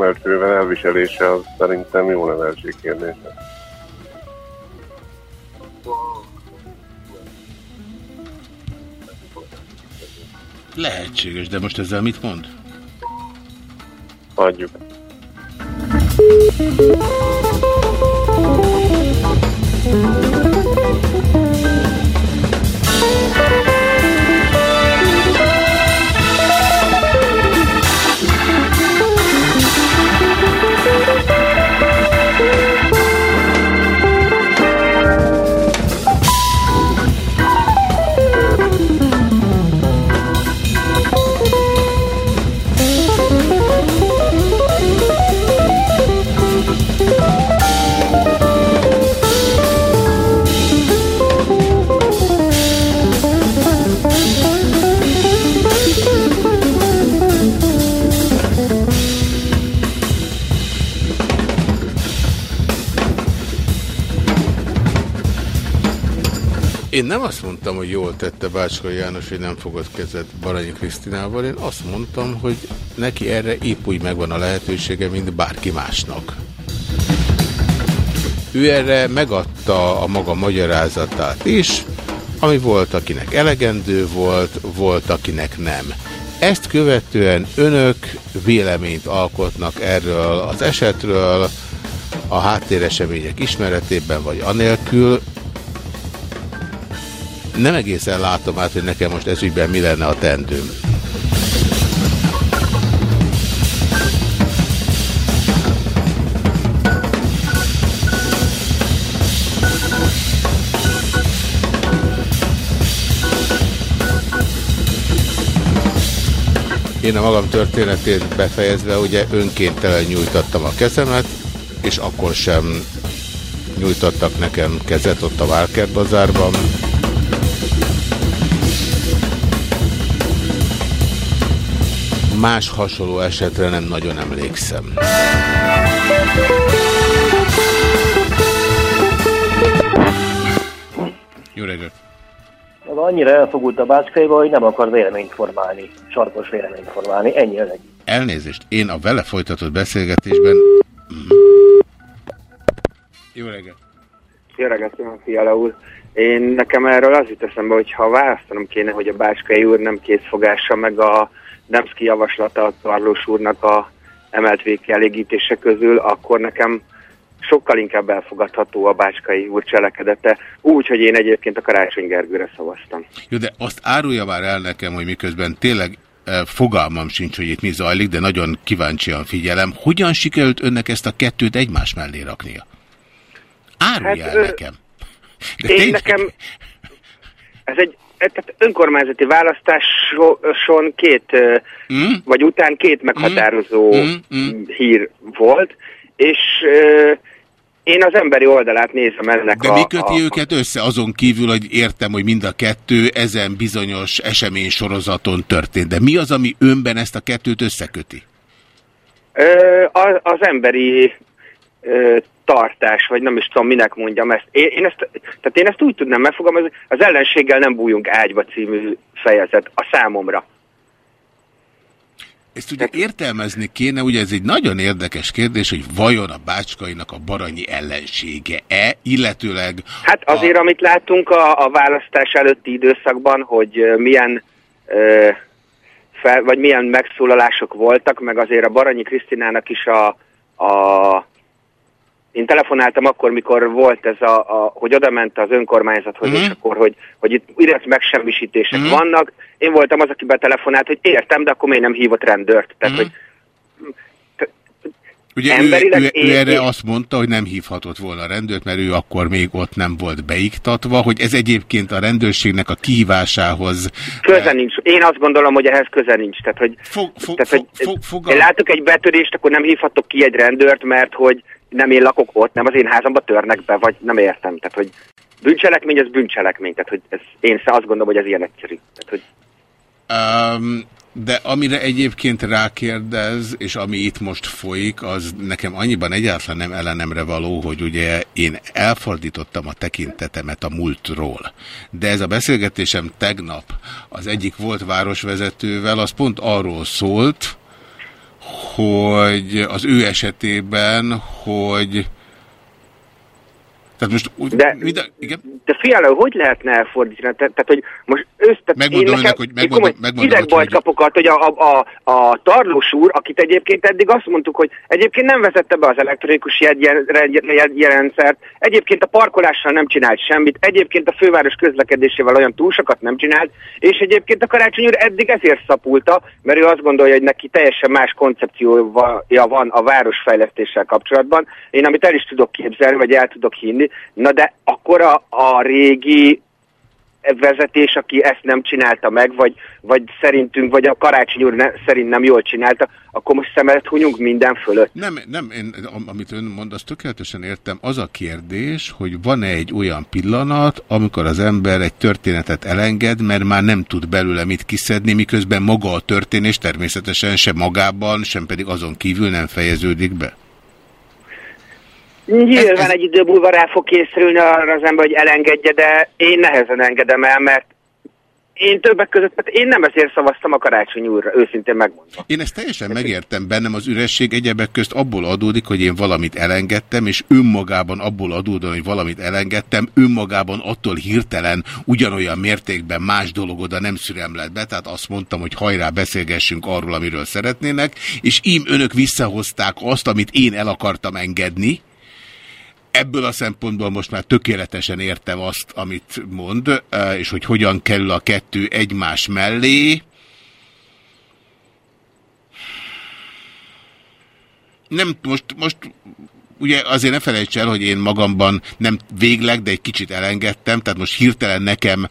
emeltővel elviselése az szerintem jó neveltség kérdése. Lehetséges, de most ezzel mit mond? Adjuk. Én nem azt mondtam, hogy jól tette Bácska János, hogy nem fogott kezet Baranyi Krisztinával. Én azt mondtam, hogy neki erre épp úgy megvan a lehetősége, mint bárki másnak. Ő erre megadta a maga magyarázatát is, ami volt, akinek elegendő volt, volt, akinek nem. Ezt követően önök véleményt alkotnak erről az esetről, a háttéresemények ismeretében, vagy anélkül, nem egészen látom át, hogy nekem most ezügyben mi lenne a tendőm. Én a magam történetét befejezve ugye önkéntelen nyújtattam a kezemet, és akkor sem nyújtottak nekem kezet ott a Várkert bazárban. Más hasonló esetre nem nagyon emlékszem. Jó reggelt! Annyira elfogult a bácskaiba, hogy nem akar véleményt formálni, sarkos véleményt formálni, ennyi öreg. Elnézést, én a vele folytatott beszélgetésben... Jó reggelt! Jó reggelt, Fiala úr. Én nekem erről az jut eszembe, hogy ha választanom kéne, hogy a Báskai úr nem készfogása, meg a Demszki javaslata a Tarlós úrnak a emelt végkielégítése közül, akkor nekem sokkal inkább elfogadható a Báskai úr cselekedete, úgy, hogy én egyébként a Karácsony Gergőre szavaztam. Jó, de azt árulja már el nekem, hogy miközben tényleg e, fogalmam sincs, hogy itt mi zajlik, de nagyon kíváncsian figyelem. Hogyan sikerült önnek ezt a kettőt egymás mellé raknia? Árulja hát, el nekem. De én tényleg... nekem... Ez egy tehát önkormányzati választáson két, mm. vagy után két meghatározó mm. Mm. hír volt, és én az emberi oldalát nézem ennek De a... mi köti a... őket össze azon kívül, hogy értem, hogy mind a kettő ezen bizonyos esemény sorozaton történt. De mi az, ami önben ezt a kettőt összeköti? Ö, az, az emberi ö, tartás, vagy nem is tudom, minek mondjam ezt. Én, én ezt, tehát én ezt úgy tudnám megfogalmazni, az ellenséggel nem bújunk ágyba című fejezet a számomra. Ezt ugye értelmezni kéne, ugye ez egy nagyon érdekes kérdés, hogy vajon a bácskainak a baranyi ellensége-e, illetőleg... Hát azért, a... amit látunk a, a választás előtti időszakban, hogy milyen... Ö, fel, vagy milyen megszólalások voltak, meg azért a Baranyi Krisztinának is a, a én telefonáltam akkor, mikor volt ez a, a hogy oda ment az önkormányzathoz, mm. és akkor, hogy, hogy itt üres megsemmisítések mm. vannak. Én voltam az, aki betelefonált, hogy értem, de akkor miért nem hívott rendőrt. Tehát, mm. hogy Ugye ő, ő, ő erre én... azt mondta, hogy nem hívhatott volna a rendőrt, mert ő akkor még ott nem volt beiktatva, hogy ez egyébként a rendőrségnek a kihívásához... Köze eh, nincs. Én azt gondolom, hogy ehhez köze nincs. Tehát, hogy, fog, fog, tehát, hogy fog, fog, látok egy betörést, akkor nem hívhatok ki egy rendőrt, mert hogy nem én lakok ott, nem az én házamba törnek be, vagy nem értem. Tehát, hogy bűncselekmény, ez bűncselekmény. Tehát, hogy ez, én azt gondolom, hogy ez ilyen egyszerű. Tehát, hogy... Um, De amire egyébként rákérdez, és ami itt most folyik, az nekem annyiban egyáltalán nem ellenemre való, hogy ugye én elfordítottam a tekintetemet a múltról. De ez a beszélgetésem tegnap az egyik volt városvezetővel, az pont arról szólt, hogy az ő esetében, hogy tehát most úgy, de, minden, igen? de fiala, hogy lehetne elfordítani? Te, tehát, hogy most össze... Megmondom önnek, hogy megmondom, megmondom, hogy, hogy... kapokat, hogy a, a, a, a Tarlós úr, akit egyébként eddig azt mondtuk, hogy egyébként nem vezette be az elektronikus jegyrendszert, egyébként a parkolással nem csinált semmit, egyébként a főváros közlekedésével olyan túl sokat nem csinált, és egyébként a Karácsony úr eddig ezért szapulta, mert ő azt gondolja, hogy neki teljesen más koncepciója van a városfejlesztéssel kapcsolatban. Én amit el is tudok képzelni, vagy el tudok hinni, Na de akkor a, a régi vezetés, aki ezt nem csinálta meg, vagy, vagy szerintünk, vagy a Karácsony úr ne, szerint nem jól csinálta, akkor most szemet hunyunk minden fölött. Nem, nem én, amit ön mond, azt tökéletesen értem. Az a kérdés, hogy van-e egy olyan pillanat, amikor az ember egy történetet elenged, mert már nem tud belőle mit kiszedni, miközben maga a történés természetesen sem magában, sem pedig azon kívül nem fejeződik be? Nyilván ez, ez... egy idő múlva rá fog készülni arra az ember, hogy elengedje, de én nehezen engedem el, mert én többek között, hát én nem ezért szavaztam a karácsony úrra, őszintén megmondom. Én ezt teljesen megértem, bennem az üresség egyebek közt abból adódik, hogy én valamit elengedtem, és önmagában abból adódom, hogy valamit elengedtem, önmagában attól hirtelen ugyanolyan mértékben más dolog oda nem szürem lett be, tehát azt mondtam, hogy hajrá beszélgessünk arról, amiről szeretnének, és ím önök visszahozták azt, amit én el akartam engedni, ebből a szempontból most már tökéletesen értem azt, amit mond, és hogy hogyan kerül a kettő egymás mellé. Nem, most, most ugye azért ne felejts el, hogy én magamban nem végleg, de egy kicsit elengedtem, tehát most hirtelen nekem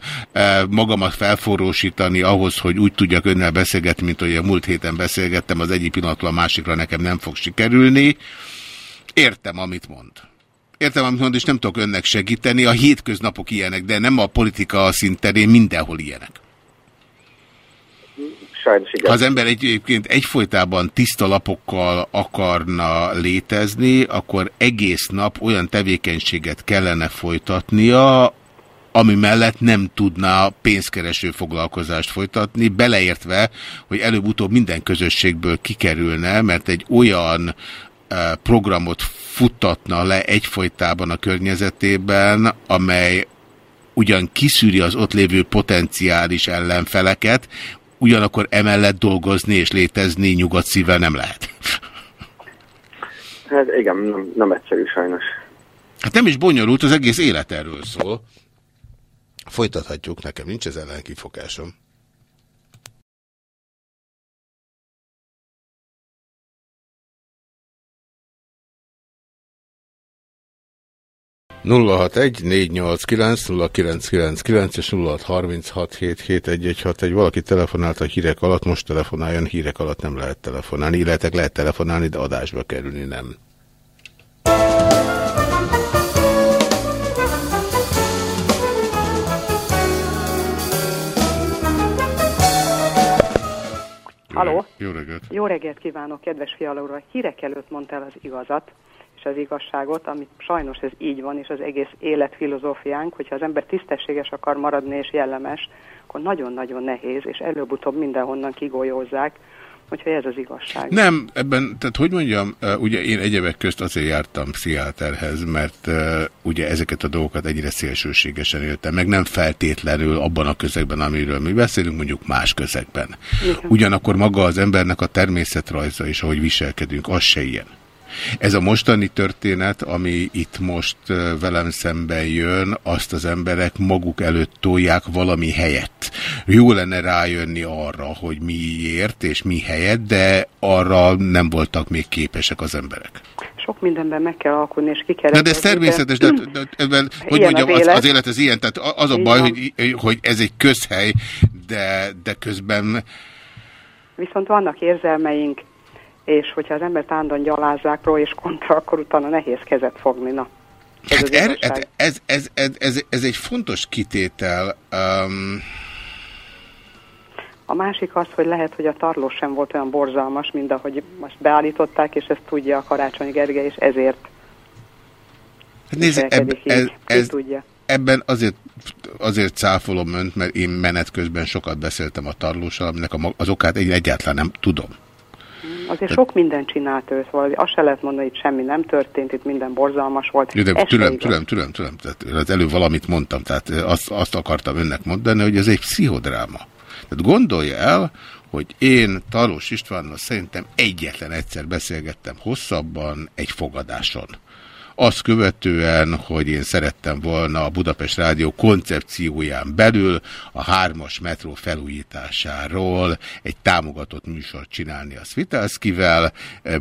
magamat felforrósítani ahhoz, hogy úgy tudjak önnel beszélgetni, mint hogy a múlt héten beszélgettem, az egyik pillanatban a másikra nekem nem fog sikerülni. Értem, amit mond. Értem, amit mond, és nem tudok önnek segíteni. A hétköznapok ilyenek, de nem a politika szinterén, mindenhol ilyenek. Sajnos igen. Ha az ember egyébként egyfolytában tiszta lapokkal akarna létezni, akkor egész nap olyan tevékenységet kellene folytatnia, ami mellett nem tudna pénzkereső foglalkozást folytatni, beleértve, hogy előbb-utóbb minden közösségből kikerülne, mert egy olyan programot futtatna le egyfolytában a környezetében, amely ugyan kiszűri az ott lévő potenciális ellenfeleket, ugyanakkor emellett dolgozni és létezni nyugodt szívvel nem lehet. Hát igen, nem, nem egyszerű sajnos. Hát nem is bonyolult, az egész élet erről szól. Folytathatjuk, nekem nincs ez ellen kifogásom. 061-489-0999 és 0636771161. Valaki telefonált a hírek alatt, most telefonáljon, hírek alatt nem lehet telefonálni, illetve lehet telefonálni, de adásba kerülni nem. Halló? Jó reggelt! Jó reggelt kívánok, kedves fiala úr! A hírek előtt mondtál az igazat és az igazságot, amit sajnos ez így van, és az egész életfilozófiánk, hogyha az ember tisztességes akar maradni és jellemes, akkor nagyon-nagyon nehéz, és előbb-utóbb mindenhonnan kigolyózzák, Úgyhogy ez az igazság. Nem, ebben, tehát hogy mondjam, ugye én egyebek közt azért jártam pszichiáterhez, mert ugye ezeket a dolgokat egyre szélsőségesen éltem, meg nem feltétlenül abban a közegben, amiről mi beszélünk, mondjuk más közegben. Ugyanakkor maga az embernek a természetrajza és ahogy viselkedünk, az se ilyen. Ez a mostani történet, ami itt most velem szemben jön, azt az emberek maguk előtt tolják valami helyett. Jó lenne rájönni arra, hogy miért és mi helyett, de arra nem voltak még képesek az emberek. Sok mindenben meg kell alkudni, és ki kell... Na de ez természetes, de, de, de, de hogy mondjam, az élet. Az élet az ilyen, tehát az a baj, hogy, hogy ez egy közhely, de, de közben... Viszont vannak érzelmeink, és hogyha az embert állandóan gyalázzák pro és kontra, akkor utána nehéz kezet fogni. Na, ez, hát er, hát ez, ez, ez, ez, ez egy fontos kitétel. Um... A másik az, hogy lehet, hogy a tarlós sem volt olyan borzalmas, mint ahogy most beállították, és ezt tudja a Karácsony Gergely, és ezért Hát nézd, eb, ez, ez, ez, tudja. ebben azért, azért cáfolom önt, mert én menet közben sokat beszéltem a tarlóssal, aminek a, az okát én egyáltalán nem tudom. Azért sok mindent csinált ő, szóval azt se lehet mondani, hogy semmi nem történt, itt minden borzalmas volt. Jó, de türem, türem, türem, türem, tehát az elő valamit mondtam, tehát azt, azt akartam önnek mondani, hogy ez egy pszichodráma. Tehát gondolja el, hogy én Talós Istvánnal szerintem egyetlen egyszer beszélgettem hosszabban egy fogadáson. Azt követően, hogy én szerettem volna a Budapest Rádió koncepcióján belül a hármas metró felújításáról egy támogatott műsort csinálni a Svitelszkivel.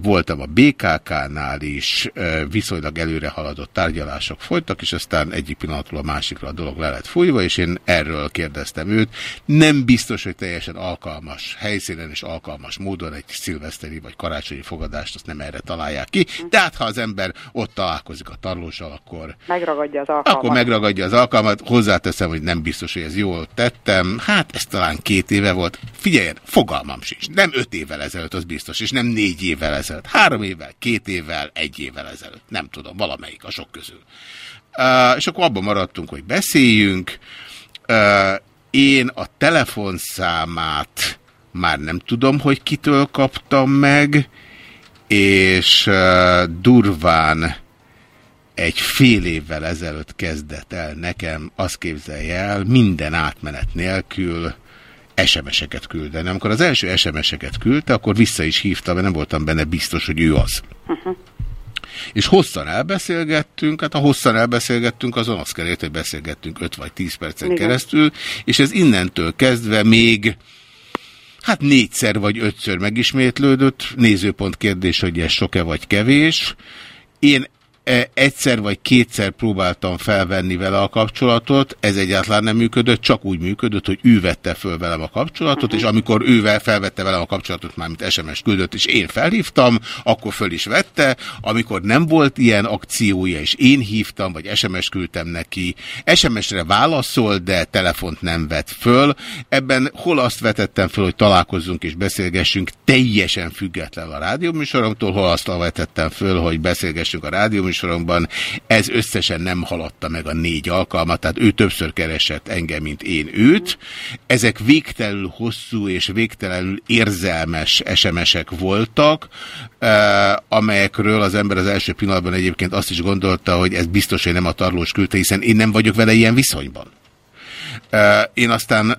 Voltam a BKK-nál is, viszonylag előre haladott tárgyalások folytak, és aztán egyik pillanatról a másikra a dolog le lett fújva, és én erről kérdeztem őt. Nem biztos, hogy teljesen alkalmas helyszínen és alkalmas módon egy szilveszteri vagy karácsonyi fogadást, azt nem erre találják ki. De hát, ha az ember ott talál találkozik a tarlóssal, akkor... Megragadja az alkalmat. Akkor megragadja az alkalmat. Hozzáteszem, hogy nem biztos, hogy ez jól tettem. Hát ez talán két éve volt. Figyeljen, fogalmam sincs. Nem öt évvel ezelőtt, az biztos, és nem négy évvel ezelőtt. Három évvel, két évvel, egy évvel ezelőtt. Nem tudom, valamelyik a sok közül. Uh, és akkor abban maradtunk, hogy beszéljünk. Uh, én a telefonszámát már nem tudom, hogy kitől kaptam meg, és uh, durván egy fél évvel ezelőtt kezdett el nekem, azt képzelje el, minden átmenet nélkül SMS-eket küldeni. Amikor az első SMS-eket küldte, akkor vissza is hívtam, mert nem voltam benne biztos, hogy ő az. Uh -huh. És hosszan elbeszélgettünk, hát ha hosszan elbeszélgettünk, azon azt érte, hogy beszélgettünk 5 vagy 10 percen Igen. keresztül, és ez innentől kezdve még hát négyszer vagy ötször megismétlődött, nézőpont kérdés, hogy ez sok-e vagy kevés. Én egyszer vagy kétszer próbáltam felvenni vele a kapcsolatot, ez egyáltalán nem működött, csak úgy működött, hogy ő vette föl velem a kapcsolatot, uh -huh. és amikor ő felvette velem a kapcsolatot, mármint SMS küldött, és én felhívtam, akkor föl is vette, amikor nem volt ilyen akciója, és én hívtam, vagy SMS küldtem neki, SMS-re válaszol, de telefont nem vett föl. Ebben hol azt vetettem föl, hogy találkozzunk és beszélgessünk, teljesen független a rádióműsoromtól, hol azt vetettem föl, hogy beszélgessünk a rádióműsoromtól, műsoromban, ez összesen nem haladta meg a négy alkalmat, tehát ő többször keresett engem, mint én őt. Ezek végtelenül hosszú és végtelenül érzelmes SMS-ek voltak, amelyekről az ember az első pillanatban egyébként azt is gondolta, hogy ez biztos, hogy nem a tarlós küldte, hiszen én nem vagyok vele ilyen viszonyban. Én aztán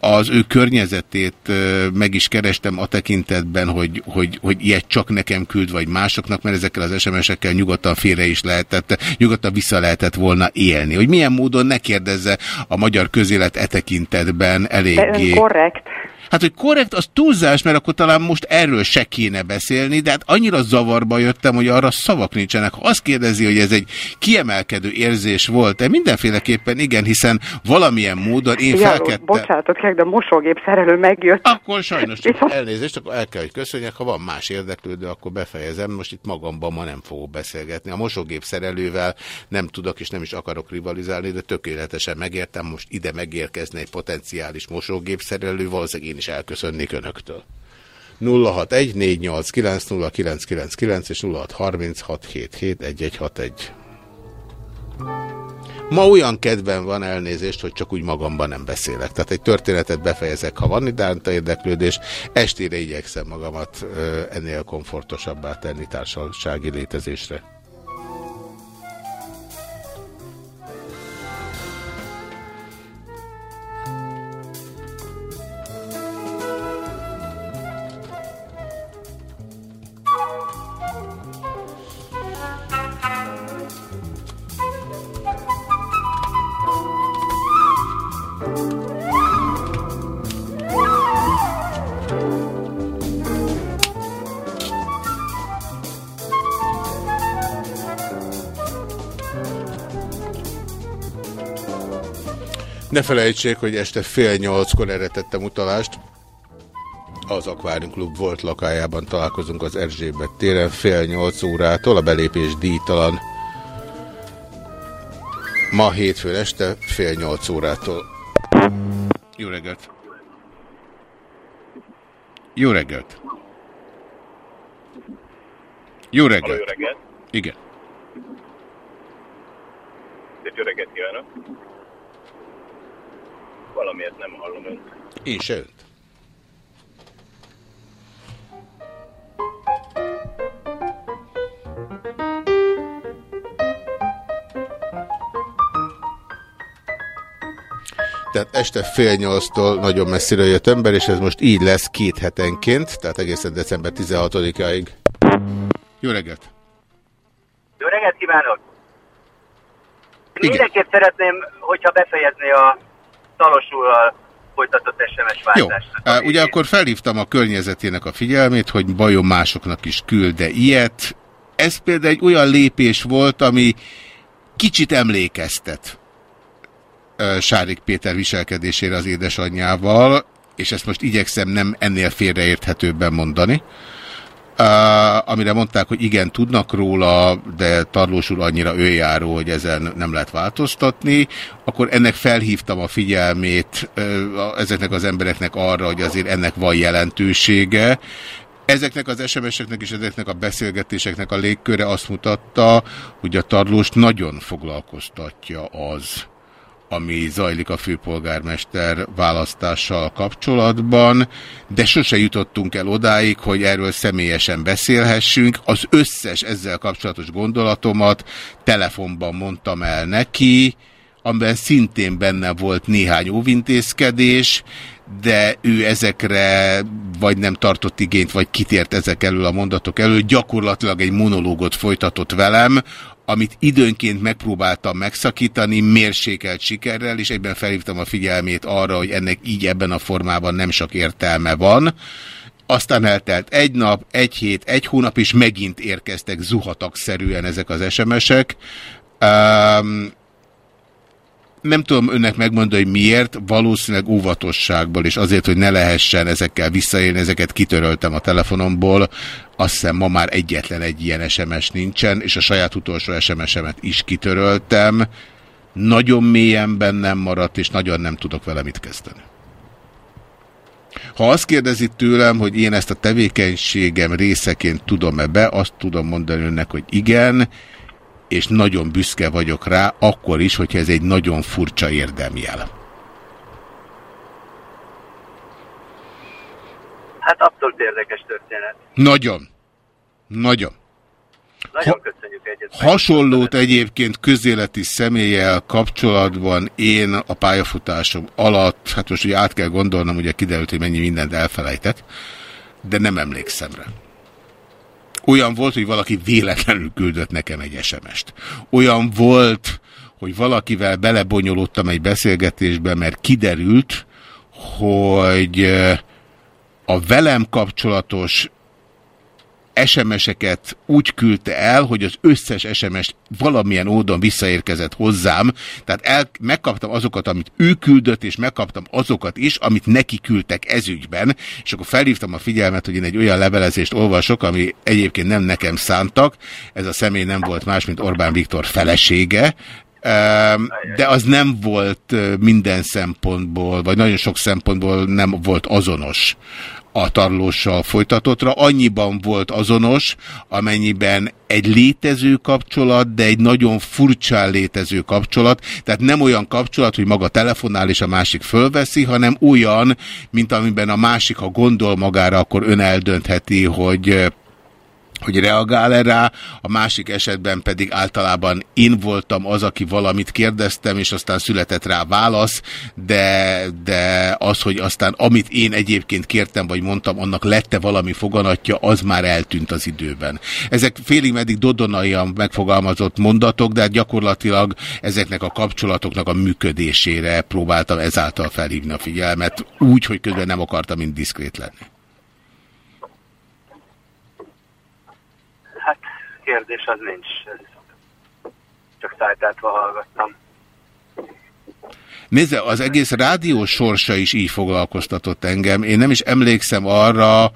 az ő környezetét meg is kerestem a tekintetben, hogy, hogy, hogy ilyet csak nekem küld, vagy másoknak, mert ezekkel az SMS-ekkel nyugodtan félre is lehetett, nyugodtan vissza lehetett volna élni. Hogy milyen módon ne kérdezze a magyar közélet e tekintetben eléggé... De korrekt. Hát, hogy korrekt, az túlzás, mert akkor talán most erről se kéne beszélni, de hát annyira zavarba jöttem, hogy arra szavak nincsenek. Ha azt kérdezi, hogy ez egy kiemelkedő érzés volt-e, mindenféleképpen igen, hiszen valamilyen módon én felkettem... Bocsánatot kérek, de a mosógép szerelő megjött. Akkor sajnos csak elnézést, akkor el kell, hogy köszönjek. Ha van más érdeklődő, akkor befejezem. Most itt magamban ma nem fogok beszélgetni. A mosógép szerelővel nem tudok és nem is akarok rivalizálni, de tökéletesen megértem. Most ide megérkezni egy potenciális mosógép szerelő, valószínűleg én is elköszönnék önöktől. 0614890999 és 0636771161. Ma olyan kedven van elnézést, hogy csak úgy magamban nem beszélek. Tehát egy történetet befejezek, ha van iránta érdeklődés, estére igyekszem magamat ennél komfortosabbá tenni társasági létezésre. Ne felejtsék, hogy este fél nyolckor erre tettem utalást. Az Aquarium Club volt lakájában találkozunk az Erzsébet téren fél nyolc órától, a belépés díjtalan. Ma hétfőn este fél nyolc órától. Jó reggelt! Jó reggelt! Jó reggelt! Jó reggelt! Igen. Szép jó reggelt kívánok! Valamiért nem hallom önt. Én se önt. Tehát este fél nyolctól nagyon messzire jött ember, és ez most így lesz két hetenként, tehát egészen december 16-áig. Jó reggelt! Jó reggelt kívánok! Én mindenképp szeretném, hogyha befejezni a Talosúrral folytatott SMS Jó, váltást. uh, ugye akkor felhívtam a környezetének a figyelmét, hogy bajon másoknak is külde ilyet. Ez például egy olyan lépés volt, ami kicsit emlékeztet Sárik Péter viselkedésére az édesanyjával, és ezt most igyekszem nem ennél félreérthetőbben mondani. Amire mondták, hogy igen, tudnak róla, de Tarlós annyira őjáró, hogy ezen nem lehet változtatni, akkor ennek felhívtam a figyelmét ezeknek az embereknek arra, hogy azért ennek van jelentősége. Ezeknek az SMS-eknek és ezeknek a beszélgetéseknek a légköre azt mutatta, hogy a Tarlóst nagyon foglalkoztatja az, ami zajlik a főpolgármester választással kapcsolatban, de sose jutottunk el odáig, hogy erről személyesen beszélhessünk. Az összes ezzel kapcsolatos gondolatomat telefonban mondtam el neki, amiben szintén benne volt néhány óvintézkedés, de ő ezekre vagy nem tartott igényt, vagy kitért ezek elől a mondatok elől, gyakorlatilag egy monológot folytatott velem, amit időnként megpróbáltam megszakítani, mérsékelt sikerrel, és egyben felhívtam a figyelmét arra, hogy ennek így ebben a formában nem sok értelme van. Aztán eltelt egy nap, egy hét, egy hónap, és megint érkeztek zuhatagszerűen ezek az SMS-ek. Um, nem tudom önnek megmondani, hogy miért, valószínűleg óvatosságból, és azért, hogy ne lehessen ezekkel visszaélni, ezeket kitöröltem a telefonomból. Azt hiszem ma már egyetlen egy ilyen SMS nincsen, és a saját utolsó SMS-emet is kitöröltem. Nagyon mélyen bennem maradt, és nagyon nem tudok vele mit kezdeni. Ha azt kérdezi tőlem, hogy én ezt a tevékenységem részeként tudom-e be, azt tudom mondani önnek, hogy igen, és nagyon büszke vagyok rá, akkor is, hogyha ez egy nagyon furcsa érdemjel. Hát abszolút érdekes történet. Nagyon. Nagyon. Nagyon ha, köszönjük egyet. Hasonlót egyébként közéleti személlyel kapcsolatban én a pályafutásom alatt, hát most ugye át kell gondolnom, ugye kiderült, hogy mennyi mindent elfelejtett, de nem emlékszem rá. Olyan volt, hogy valaki véletlenül küldött nekem egy SMS-t. Olyan volt, hogy valakivel belebonyolódtam egy beszélgetésbe, mert kiderült, hogy a velem kapcsolatos SMS-eket úgy küldte el, hogy az összes SMS valamilyen módon visszaérkezett hozzám, tehát el, megkaptam azokat, amit ő küldött, és megkaptam azokat is, amit neki küldtek ezügyben, és akkor felhívtam a figyelmet, hogy én egy olyan levelezést olvasok, ami egyébként nem nekem szántak, ez a személy nem volt más, mint Orbán Viktor felesége, de az nem volt minden szempontból, vagy nagyon sok szempontból nem volt azonos a tarlóssal folytatottra. Annyiban volt azonos, amennyiben egy létező kapcsolat, de egy nagyon furcsán létező kapcsolat. Tehát nem olyan kapcsolat, hogy maga telefonál és a másik fölveszi, hanem olyan, mint amiben a másik, ha gondol magára, akkor ön eldöntheti, hogy hogy reagál-e rá, a másik esetben pedig általában én voltam az, aki valamit kérdeztem, és aztán született rá válasz, de, de az, hogy aztán amit én egyébként kértem, vagy mondtam, annak lette valami foganatja, az már eltűnt az időben. Ezek félig meddig dodonaian megfogalmazott mondatok, de gyakorlatilag ezeknek a kapcsolatoknak a működésére próbáltam ezáltal felhívni a figyelmet, úgy, hogy közben nem akartam mind diszkrét lenni. Kérdés az nincs. Csak szájtátva hallgattam. Nézze, az egész rádió sorsa is így foglalkoztatott engem. Én nem is emlékszem arra,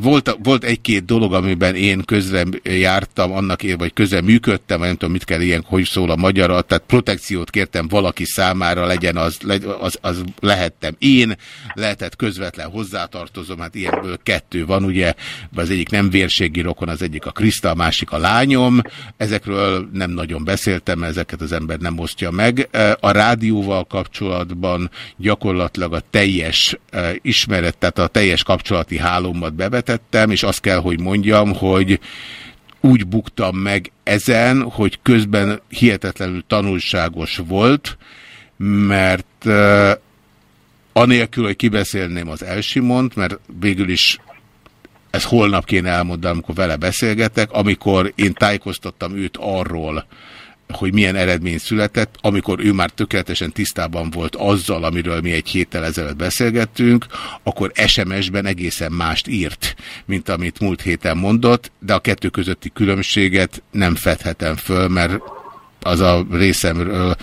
volt, volt egy-két dolog, amiben én közre jártam, annak én, vagy közre működtem, vagy nem tudom, mit kell ilyen, hogy szól a magyar, tehát protekciót kértem valaki számára, legyen az, az, az lehettem én, lehetett közvetlen hozzátartozom, hát ilyenből kettő van, ugye, az egyik nem vérségi rokon, az egyik a Kriszta, a másik a lányom, ezekről nem nagyon beszéltem, ezeket az ember nem osztja meg. A rádióval kapcsolatban gyakorlatilag a teljes ismeret, tehát a teljes kapcsolati hálómat bevetettem, és azt kell, hogy mondjam, hogy úgy buktam meg ezen, hogy közben hihetetlenül tanulságos volt, mert uh, anélkül, hogy kibeszélném az Elsimont, mert végül is ez holnap kéne elmondani, amikor vele beszélgetek, amikor én tájékoztattam őt arról, hogy milyen eredmény született, amikor ő már tökéletesen tisztában volt azzal, amiről mi egy héttel ezelőtt beszélgettünk, akkor SMS-ben egészen mást írt, mint amit múlt héten mondott, de a kettő közötti különbséget nem fedhetem föl, mert az a részemről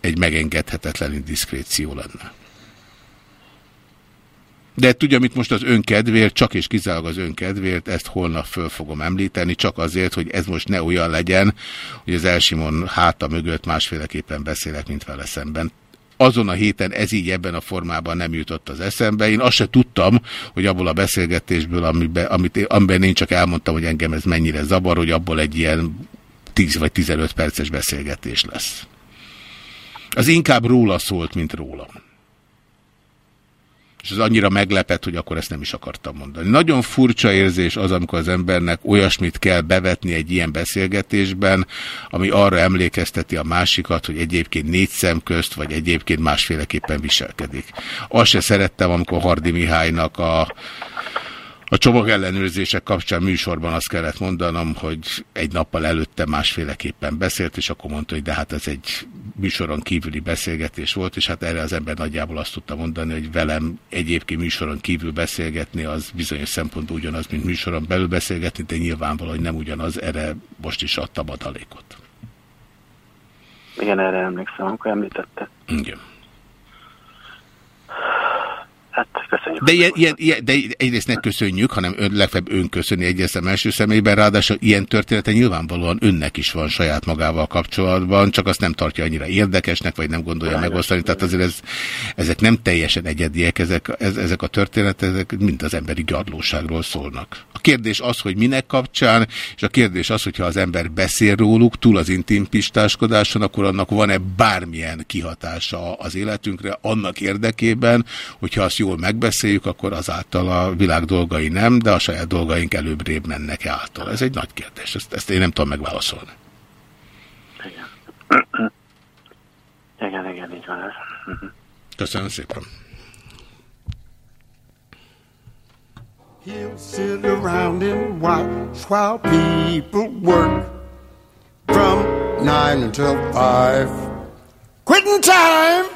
egy megengedhetetlen indiszkréció lenne. De tudja, mit most az önkedvéért, csak és kizárólag az önkedvéért, ezt holnap föl fogom említeni, csak azért, hogy ez most ne olyan legyen, hogy az Elsimon háta mögött másféleképpen beszélek, mint vele szemben azon a héten ez így ebben a formában nem jutott az eszembe. Én azt se tudtam, hogy abból a beszélgetésből, amiben, amit, amiben én csak elmondtam, hogy engem ez mennyire zavar, hogy abból egy ilyen 10 vagy 15 perces beszélgetés lesz. Az inkább róla szólt, mint rólam és az annyira meglepett, hogy akkor ezt nem is akartam mondani. Nagyon furcsa érzés az, amikor az embernek olyasmit kell bevetni egy ilyen beszélgetésben, ami arra emlékezteti a másikat, hogy egyébként négy szem közt, vagy egyébként másféleképpen viselkedik. Azt se szerettem, amikor Hardi Mihálynak a a csomag ellenőrzések kapcsán műsorban azt kellett mondanom, hogy egy nappal előtte másféleképpen beszélt, és akkor mondta, hogy de hát ez egy műsoron kívüli beszélgetés volt, és hát erre az ember nagyjából azt tudta mondani, hogy velem egyébként műsoron kívül beszélgetni, az bizonyos szempontból ugyanaz, mint műsoron belül beszélgetni, de nyilvánvaló, hogy nem ugyanaz, erre most is adta adalékot. Igen, erre emlékszem, amikor említette. Igen. Hát, köszönjük. De, ilyen, ilyen, ilyen, de egyrészt ne köszönjük, hanem ön, legfeljebb ön köszöni egyeszem első személyben, ráadásul ilyen története nyilvánvalóan önnek is van saját magával kapcsolatban, csak azt nem tartja annyira érdekesnek, vagy nem gondolja megosztani. Tehát azért ez, ezek nem teljesen egyediek, ezek, ez, ezek a történetek, ezek mind az emberi gyarlóságról szólnak. A kérdés az, hogy minek kapcsán, és a kérdés az, hogyha az ember beszél róluk túl az intim pistáskodáson, akkor annak van-e bármilyen kihatása az életünkre, annak érdekében, hogyha azt jól megbeszéljük, akkor azáltal a világ dolgai nem, de a saját dolgaink előbbrébb mennek által. Ez egy nagy kérdés, ezt, ezt én nem tudom megválaszolni. Igen. igen, igen, így van ez. Köszönöm szépen. He'll sit around and watch while people work from nine until five. Quitting time!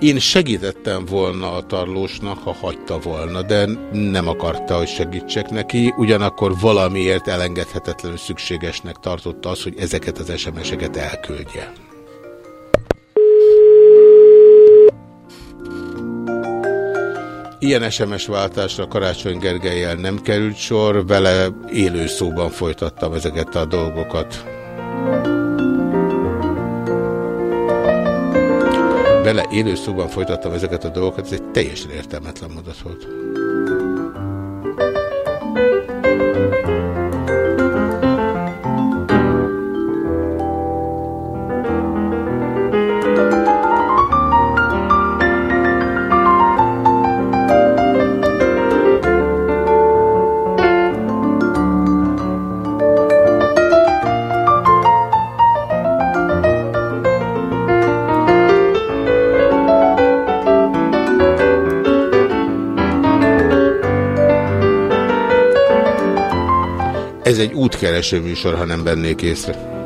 Én segítettem volna a tarlósnak, ha hagyta volna, de nem akarta, hogy segítsek neki, ugyanakkor valamiért elengedhetetlenül szükségesnek tartotta az, hogy ezeket az SMS-eket elküldje. Ilyen SMS váltásra Karácsony Gergelyel nem került sor, vele élő szóban folytattam ezeket a dolgokat. Élő szóban folytattam ezeket a dolgokat, ez egy teljesen értelmetlen mondat volt. Útkereső műsor, ha nem vennék észre.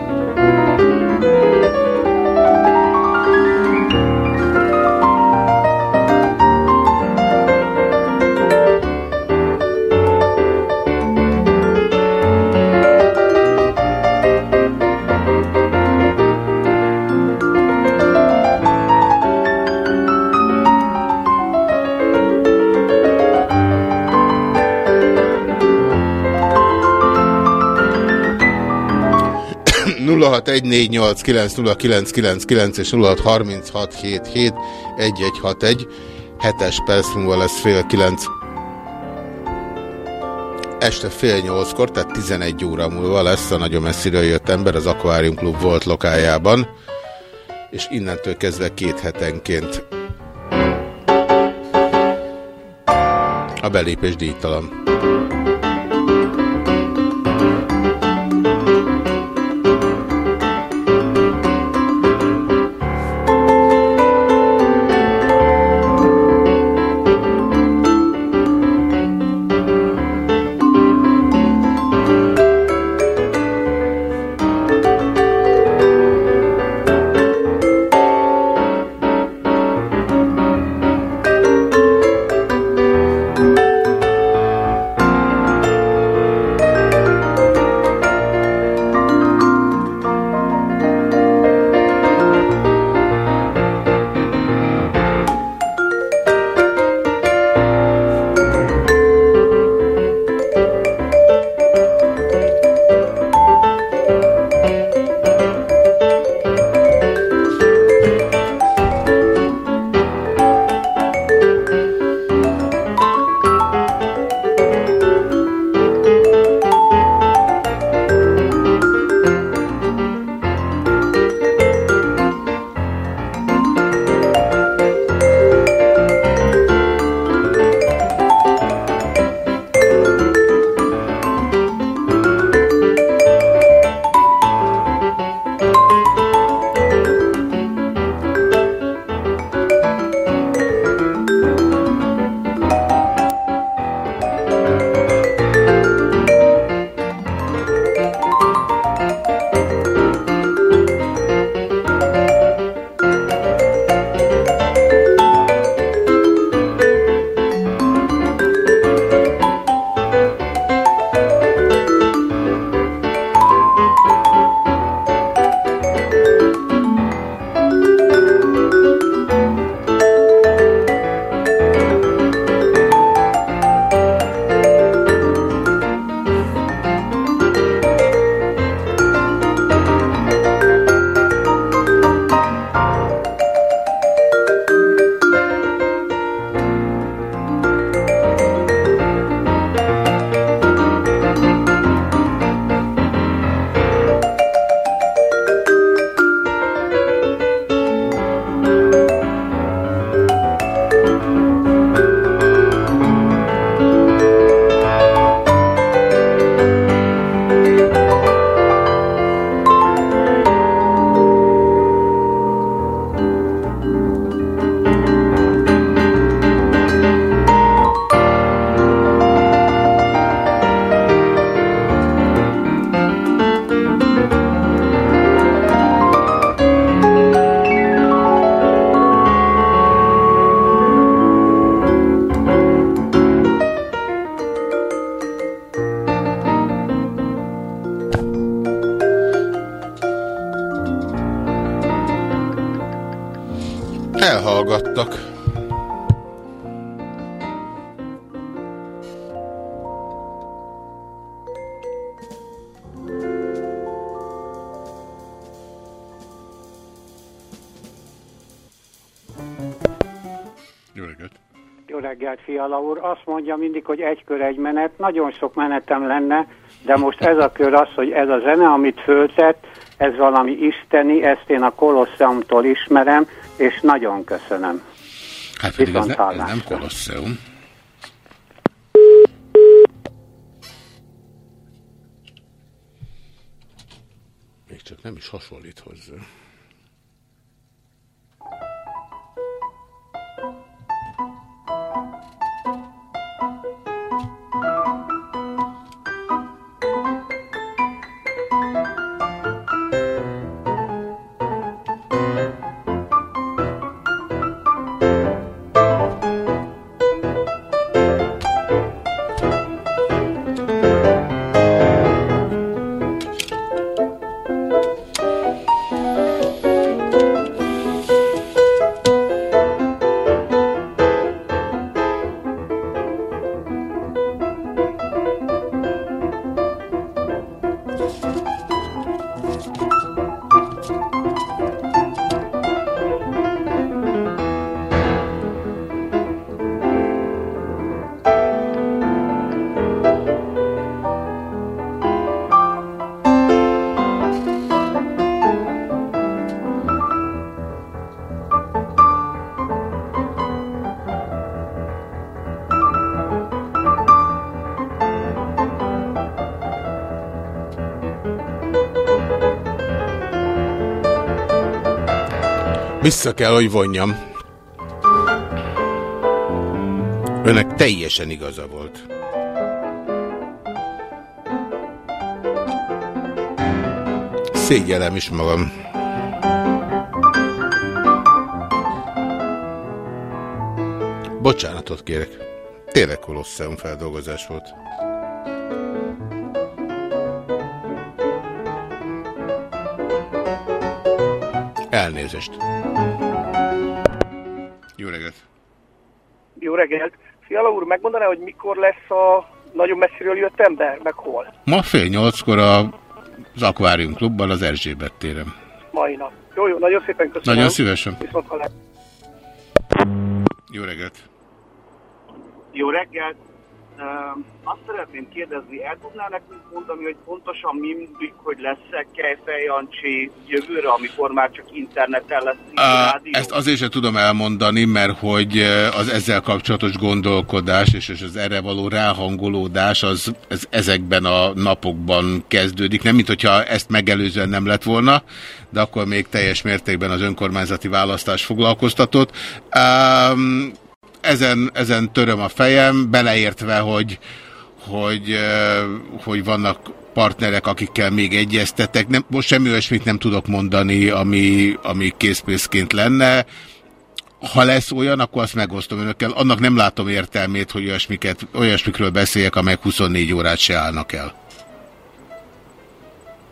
És 0636771161 hetes perc múlva lesz fél kilenc. Este fél nyolckor, tehát 11 óra múlva lesz a nagyon messziről jött ember az Aquarium Club volt lokájában, és innentől kezdve két hetenként a belépés díjtalan. Mondja mindig, hogy egy kör, egy menet. Nagyon sok menetem lenne, de most ez a kör az, hogy ez a zene, amit föltett, ez valami isteni, ezt én a Kolosseumtól ismerem, és nagyon köszönöm. Hát pedig ez, Viszont ne, ez nem Kolosseum. Még csak nem is hasonlít hozzá. Vissza kell, hogy vonjam. Önnek teljesen igaza volt. Szégyellem is magam. Bocsánatot kérek. Tényleg kolosseum feldolgozás volt. Elnézést. Jó reggelt. Jó reggelt. Fiala úr, megmondaná, hogy mikor lesz a nagyon messziről jött ember, meg hol? Ma fél nyolckor a, az Aquarium Klubban, az Erzsébet téren. Mai nap. Jó, jó, nagyon szépen köszönöm. Nagyon szívesen. Viszont. Jó reggelt. Jó reggelt! Azt szeretném kérdezni, el tudná nekünk mondani, hogy pontosan mindig, hogy lesz-e Kejfej Jancsi jövőre, amikor már csak interneten lesz Uh, ezt azért sem tudom elmondani, mert hogy az ezzel kapcsolatos gondolkodás és és az erre való ráhangolódás az ez ezekben a napokban kezdődik. Nem, mint hogyha ezt megelőzően nem lett volna, de akkor még teljes mértékben az önkormányzati választás foglalkoztatott. Um, ezen, ezen töröm a fejem, beleértve, hogy, hogy, hogy vannak partnerek, akikkel még egyeztetek. Nem, most semmi olyasmit nem tudok mondani, ami, ami készpészként lenne. Ha lesz olyan, akkor azt megosztom önökkel. Annak nem látom értelmét, hogy olyasmiket, olyasmikről beszéljek, amelyek 24 órát se állnak el.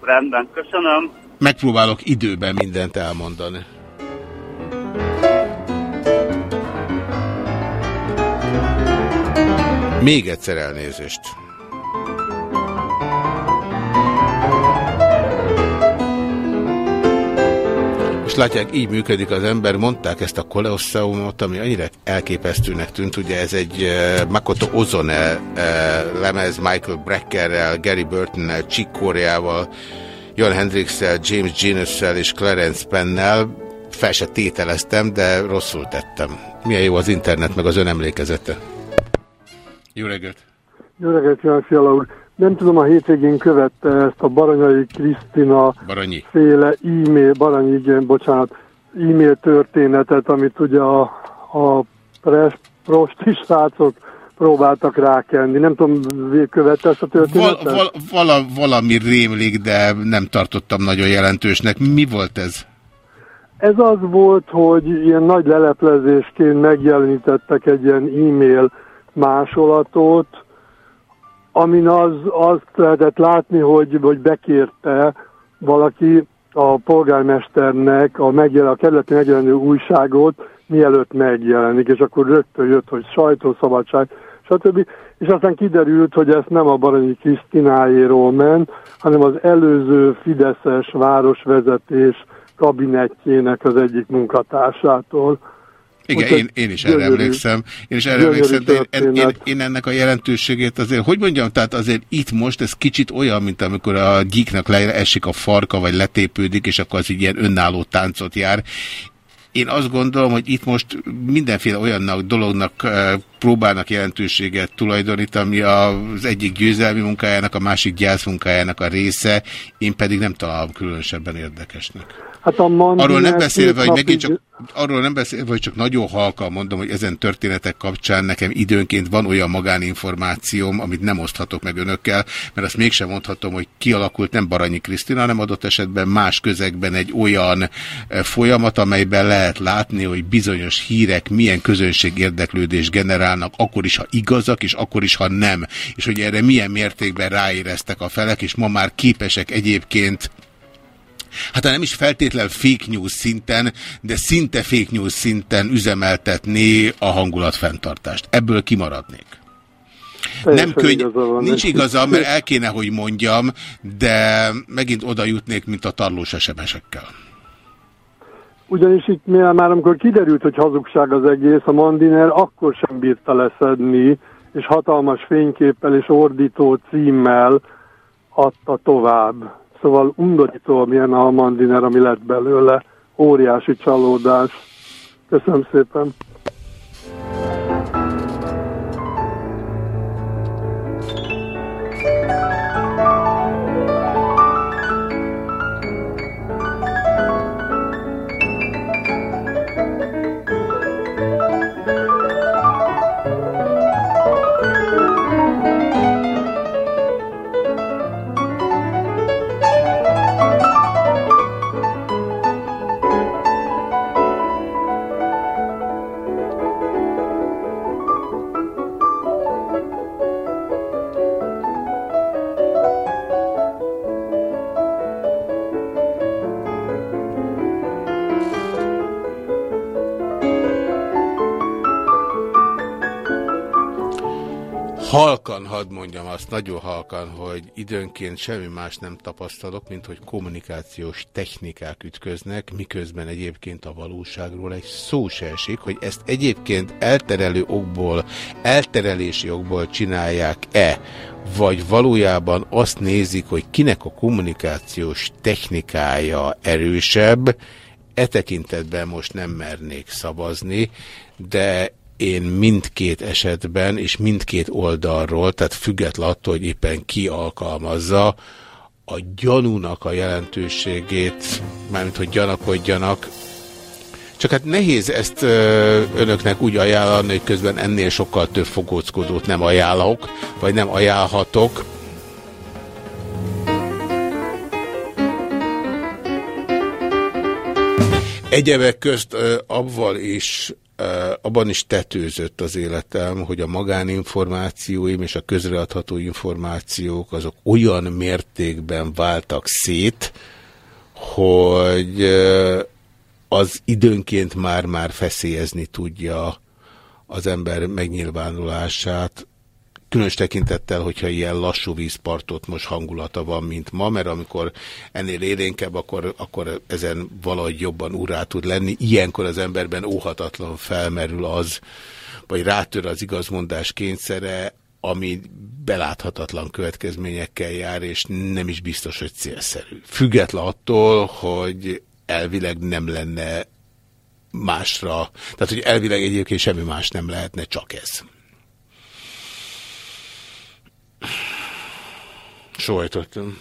Rendben, köszönöm. Megpróbálok időben mindent elmondani. Még egyszer elnézést. És látják, így működik az ember. Mondták ezt a Colosseumot, ami annyira elképesztőnek tűnt. Ugye ez egy uh, Makoto Ozone uh, lemez Michael Breckerrel, Gary Burtonnel, Chick Coreával, Jon Hendrixel, James Genus-sel és Clarence Pennel. Fel se tételeztem, de rosszul tettem. Milyen jó az internet, meg az önemlékezete. Jó reggelt! Jó reggelt, Ján Fiala úr! Nem tudom, a hétvégén követte ezt a Baranyai Krisztina Baranyi. féle e-mail, Baranyi, igen, bocsánat, e-mail történetet, amit ugye a, a pres, prosti srácok próbáltak rákenni. Nem tudom, követte ezt a Val, történetet? val, vala, valami rémlik, de nem tartottam nagyon jelentősnek. Mi volt ez? Ez az volt, hogy ilyen nagy leleplezésként megjelenítettek egy ilyen e-mail másolatot, amin az, azt lehetett látni, hogy, hogy bekérte valaki a polgármesternek a, megjel, a kerületi megjelenő újságot, mielőtt megjelenik, és akkor rögtön jött, hogy sajtószabadság, stb. És aztán kiderült, hogy ez nem a Baranyi Krisztinájéról ment, hanem az előző Fideszes városvezetés kabinettjének az egyik munkatársától. Igen, én, én is erre gyönyörű- emlékszem. Én is erre emlékszem, de én, én, én, ennek a jelentőségét azért, hogy mondjam, tehát azért itt most ez kicsit olyan, mint amikor a gyíknak leesik a farka, vagy letépődik, és akkor az így ilyen önálló táncot jár. Én azt gondolom, hogy itt most mindenféle olyannak dolognak eh, próbálnak jelentőséget tulajdonítani, ami az egyik győzelmi munkájának, a másik gyászmunkájának a része, én pedig nem találom különösebben érdekesnek. Hát a Arról nem beszélve, hogy megint csak, arról nem beszélve, hogy csak nagyon halkan mondom, hogy ezen történetek kapcsán nekem időnként van olyan magáninformációm, amit nem oszthatok meg önökkel, mert azt mégsem mondhatom, hogy kialakult nem Baranyi Krisztina, hanem adott esetben más közegben egy olyan eh, folyamat, amelyben lehet látni, hogy bizonyos hírek milyen közönség érdeklődés generálnak, akkor is, ha igazak, és akkor is, ha nem. És hogy erre milyen mértékben ráéreztek a felek, és ma már képesek egyébként hát nem is feltétlen fake news szinten, de szinte fake news szinten üzemeltetni a hangulatfenntartást. Ebből kimaradnék. Teljesen Nem könny... igaza van. Nincs igaza, mert el kéne, hogy mondjam, de megint oda jutnék, mint a tarlós SMS-ekkel. Ugyanis itt már amikor kiderült, hogy hazugság az egész, a Mandiner akkor sem bírta leszedni, és hatalmas fényképpel és ordító címmel adta tovább. Szóval undorító, milyen a Mandiner, ami lett belőle. Óriási csalódás. Köszönöm szépen. Halkan hadd mondjam azt, nagyon halkan, hogy időnként semmi más nem tapasztalok, mint hogy kommunikációs technikák ütköznek, miközben egyébként a valóságról egy szó se esik, hogy ezt egyébként elterelő okból, elterelési okból csinálják-e, vagy valójában azt nézik, hogy kinek a kommunikációs technikája erősebb, e tekintetben most nem mernék szavazni, de én mindkét esetben és mindkét oldalról, tehát független attól, hogy éppen ki alkalmazza, a gyanúnak a jelentőségét, mármint hogy gyanakodjanak, csak hát nehéz ezt ö, önöknek úgy ajánlani, hogy közben ennél sokkal több fogóckodót nem ajánlok, vagy nem ajánlhatok. Egyebek közt ö, abval is abban is tetőzött az életem, hogy a magáninformációim és a közreadható információk azok olyan mértékben váltak szét, hogy az időnként már-már feszélyezni tudja az ember megnyilvánulását, Különös tekintettel, hogyha ilyen lassú vízpartot most hangulata van, mint ma, mert amikor ennél élénkebb, akkor, akkor ezen valahogy jobban urá tud lenni. Ilyenkor az emberben óhatatlan felmerül az, vagy rátör az igazmondás kényszere, ami beláthatatlan következményekkel jár, és nem is biztos, hogy célszerű. Független attól, hogy elvileg nem lenne másra, tehát hogy elvileg egyébként semmi más nem lehetne, csak ez. Sóhajtottam.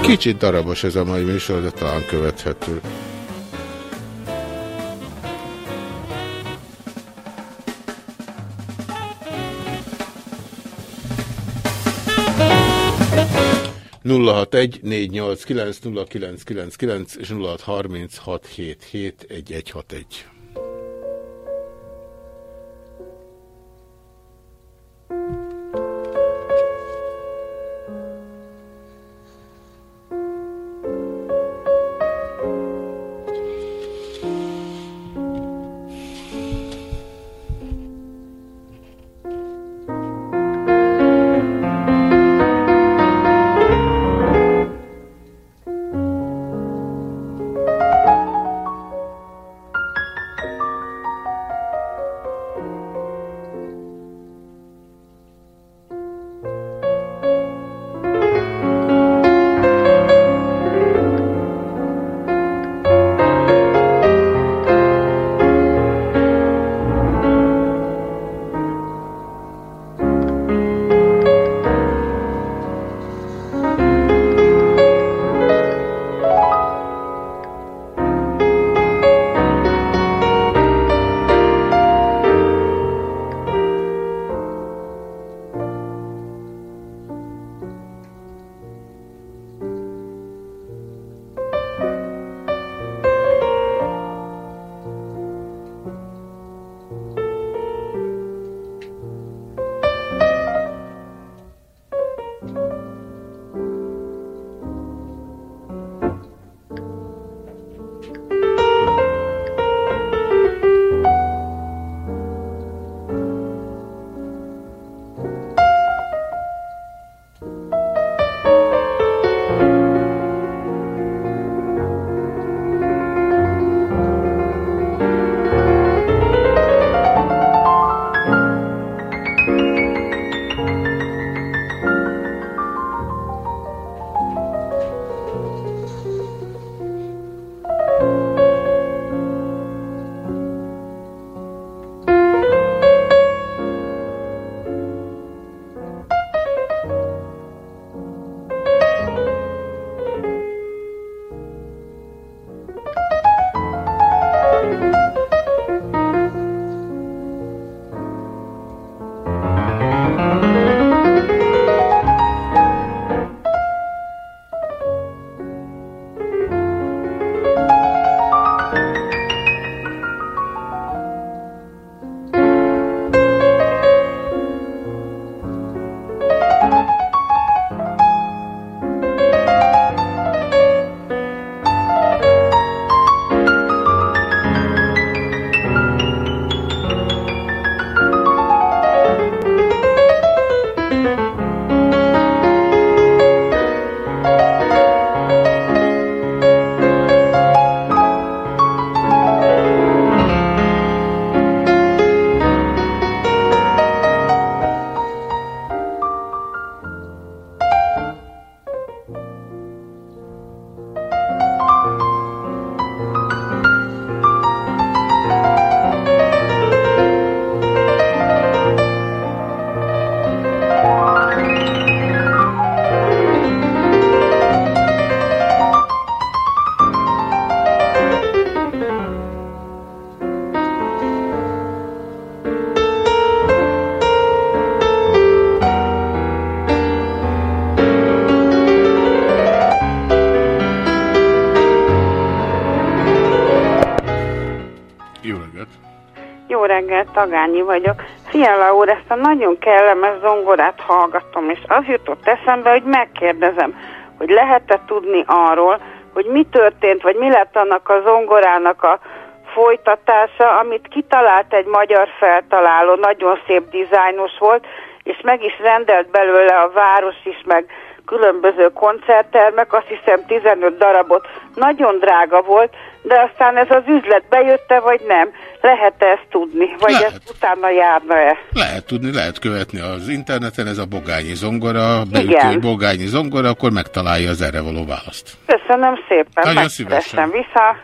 Kicsit darabos ez a mai műsor, de talán követhető. 061 489 0999 és 0636771161. reggelt, Tagányi vagyok. Fiala úr, ezt a nagyon kellemes zongorát hallgatom, és az jutott eszembe, hogy megkérdezem, hogy lehet-e tudni arról, hogy mi történt, vagy mi lett annak a zongorának a folytatása, amit kitalált egy magyar feltaláló, nagyon szép dizájnos volt, és meg is rendelt belőle a város is, meg különböző koncerttermek, azt hiszem 15 darabot. Nagyon drága volt, de aztán ez az üzlet bejötte, vagy nem? Lehet-e ezt tudni? Vagy Lehet. ezt utána járna-e? Lehet tudni, lehet követni az interneten, ez a bogányi zongora, Igen. beütő bogányi zongora, akkor megtalálja az erre való választ. Köszönöm szépen, Nagyon megkeresem vissza.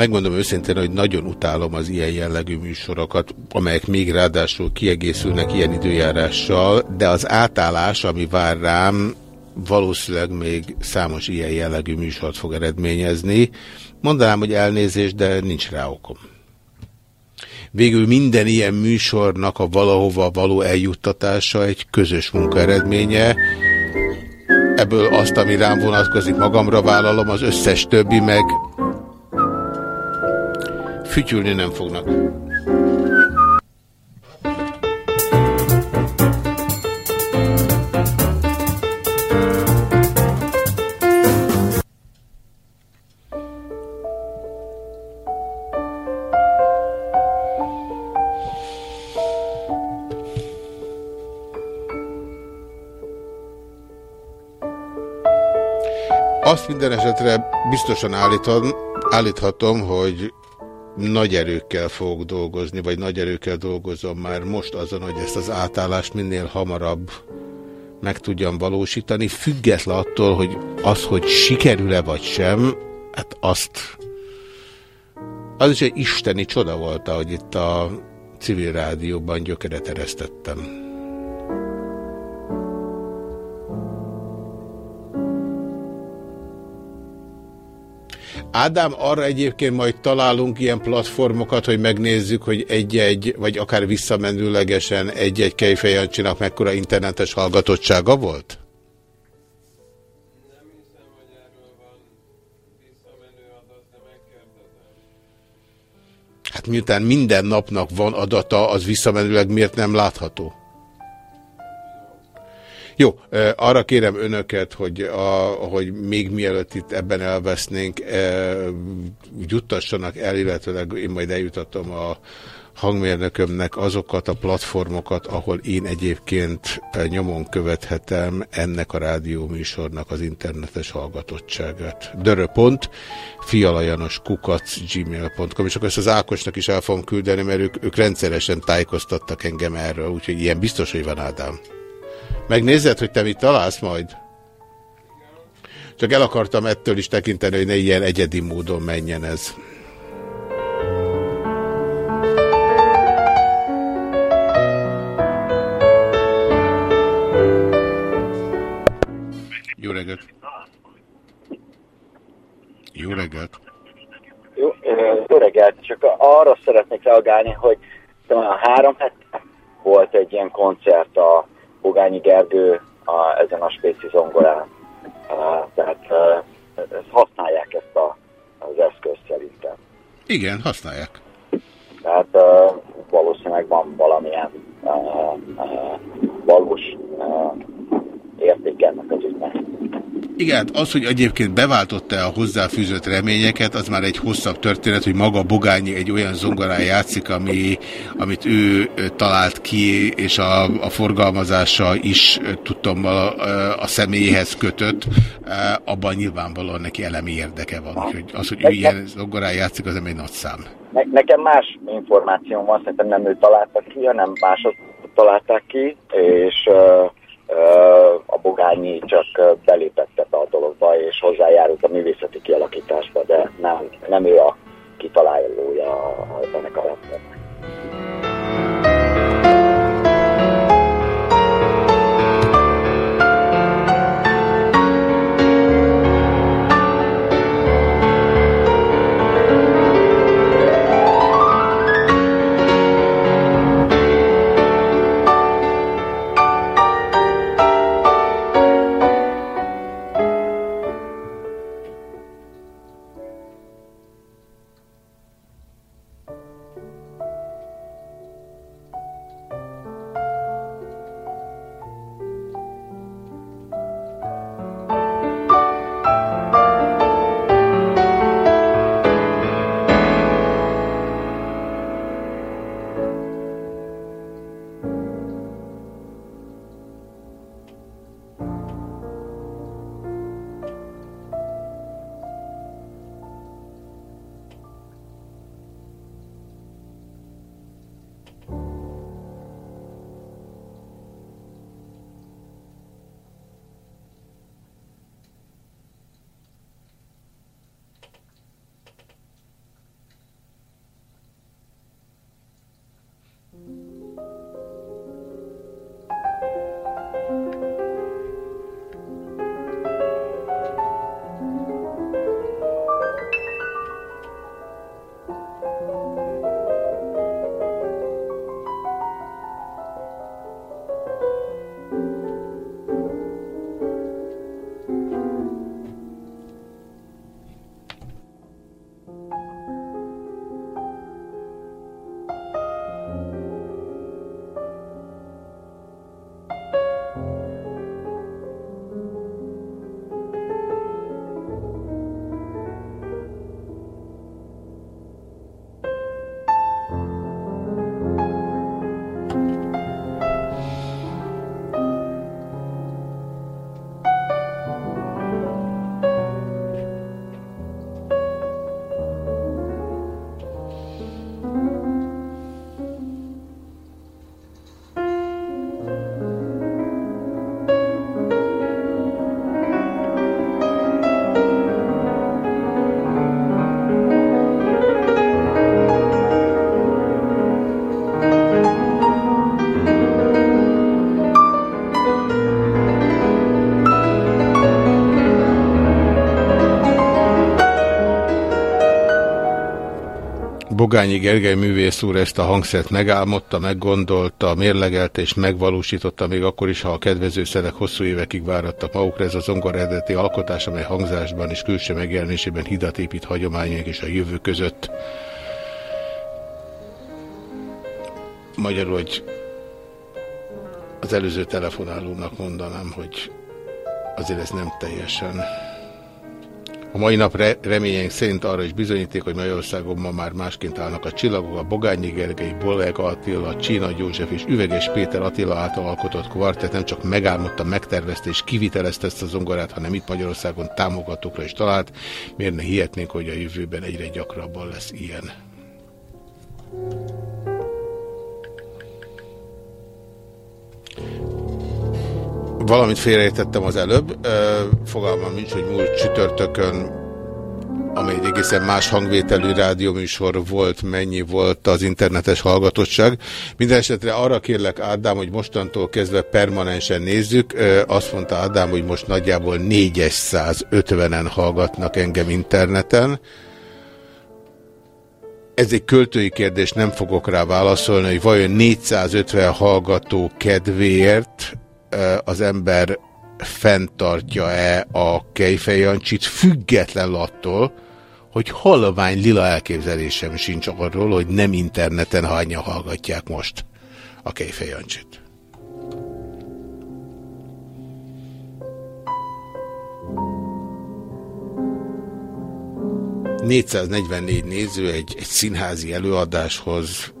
Megmondom őszintén, hogy nagyon utálom az ilyen jellegű műsorokat, amelyek még ráadásul kiegészülnek ilyen időjárással, de az átállás, ami vár rám, valószínűleg még számos ilyen jellegű műsort fog eredményezni. Mondanám, hogy elnézést, de nincs rá okom. Végül minden ilyen műsornak a valahova való eljuttatása egy közös munka eredménye. Ebből azt, ami rám vonatkozik, magamra vállalom, az összes többi meg fütyülni nem fognak. Azt minden esetre biztosan állítom, állíthatom, hogy nagy erőkkel fogok dolgozni, vagy nagy erőkkel dolgozom már most azon, hogy ezt az átállást minél hamarabb meg tudjam valósítani, független attól, hogy az, hogy sikerül-e vagy sem, hát azt az is egy isteni csoda volt, hogy itt a civil rádióban gyökeret eresztettem. Ádám, arra egyébként majd találunk ilyen platformokat, hogy megnézzük, hogy egy-egy, vagy akár visszamenőlegesen egy-egy kejfejancsinak mekkora internetes hallgatottsága volt? Hát miután minden napnak van adata, az visszamenőleg miért nem látható? Jó, arra kérem önöket, hogy, a, hogy még mielőtt itt ebben elvesznénk, eh, juttassanak el, illetőleg én majd eljutatom a hangmérnökömnek azokat a platformokat, ahol én egyébként nyomon követhetem ennek a rádióműsornak az internetes hallgatottságát. Dörö.pont, gmail.com, és akkor ezt az Ákosnak is el fogom küldeni, mert ők, ők rendszeresen tájékoztattak engem erről, úgyhogy ilyen biztos, hogy van Ádám. Megnézed, hogy te mit találsz majd? Csak el akartam ettől is tekinteni, hogy ne ilyen egyedi módon menjen ez. Jó reggelt! Jó reggelt! Jó, jó reggelt, csak arra szeretnék reagálni, hogy talán három hete volt egy ilyen koncert a Bogányi Gergő a, ezen a spéci zongorán. Uh, tehát uh, ezt használják ezt a, az eszközt szerintem. Igen, használják. Tehát uh, valószínűleg van valamilyen uh, uh, valós uh, érték ennek az ügynek. Igen, hát az, hogy egyébként beváltotta a hozzáfűzött reményeket, az már egy hosszabb történet, hogy maga Bogányi egy olyan zongorán játszik, ami, amit ő talált ki, és a, a forgalmazása is, tudtam, a, a személyhez kötött, abban nyilvánvalóan neki elemi érdeke van. Úgyhogy az, hogy ő ilyen zongorán játszik, az nem egy nagy szám. Ne, nekem más információm van, szerintem nem ő találta ki, hanem mások találták ki, és uh, a Bogányi csak belépett ebbe a dologba, és hozzájárult a művészeti kialakításba, de nem, nem ő a kitalálója a zenekaratnak. Bogányi Gergely művész úr ezt a hangszert megálmodta, meggondolta, mérlegelte és megvalósította még akkor is, ha a kedvező szelek hosszú évekig várattak magukra. Ez a zongor eredeti alkotás, amely hangzásban és külső megjelenésében hidat épít hagyományok és a jövő között. Magyarul, hogy az előző telefonálónak mondanám, hogy azért ez nem teljesen mai nap re reményeink szerint arra is bizonyíték, hogy Magyarországon ma már másként állnak a csillagok, a Bogányi Gergely, Bolek Attila, Csína József és Üveges Péter Attila által alkotott kvartett nem csak megálmodta, megtervezte és kivitelezte ezt a zongorát, hanem itt Magyarországon támogatókra is talált. Miért ne hihetnénk, hogy a jövőben egyre gyakrabban lesz ilyen? Valamit félreértettem az előbb, fogalmam nincs, hogy múlt csütörtökön amely egy egészen más hangvételű rádióműsor volt, mennyi volt az internetes hallgatottság. Mindenesetre arra kérlek Ádám, hogy mostantól kezdve permanensen nézzük. Azt mondta Ádám, hogy most nagyjából 450-en hallgatnak engem interneten. Ez egy költői kérdés, nem fogok rá válaszolni, hogy vajon 450 hallgató kedvéért az ember fenntartja-e a Kejfejancsit, független attól, hogy halvány lila elképzelésem sincs arról, hogy nem interneten hányan hallgatják most a Kejfejancsit. ...444 néző egy, egy színházi előadáshoz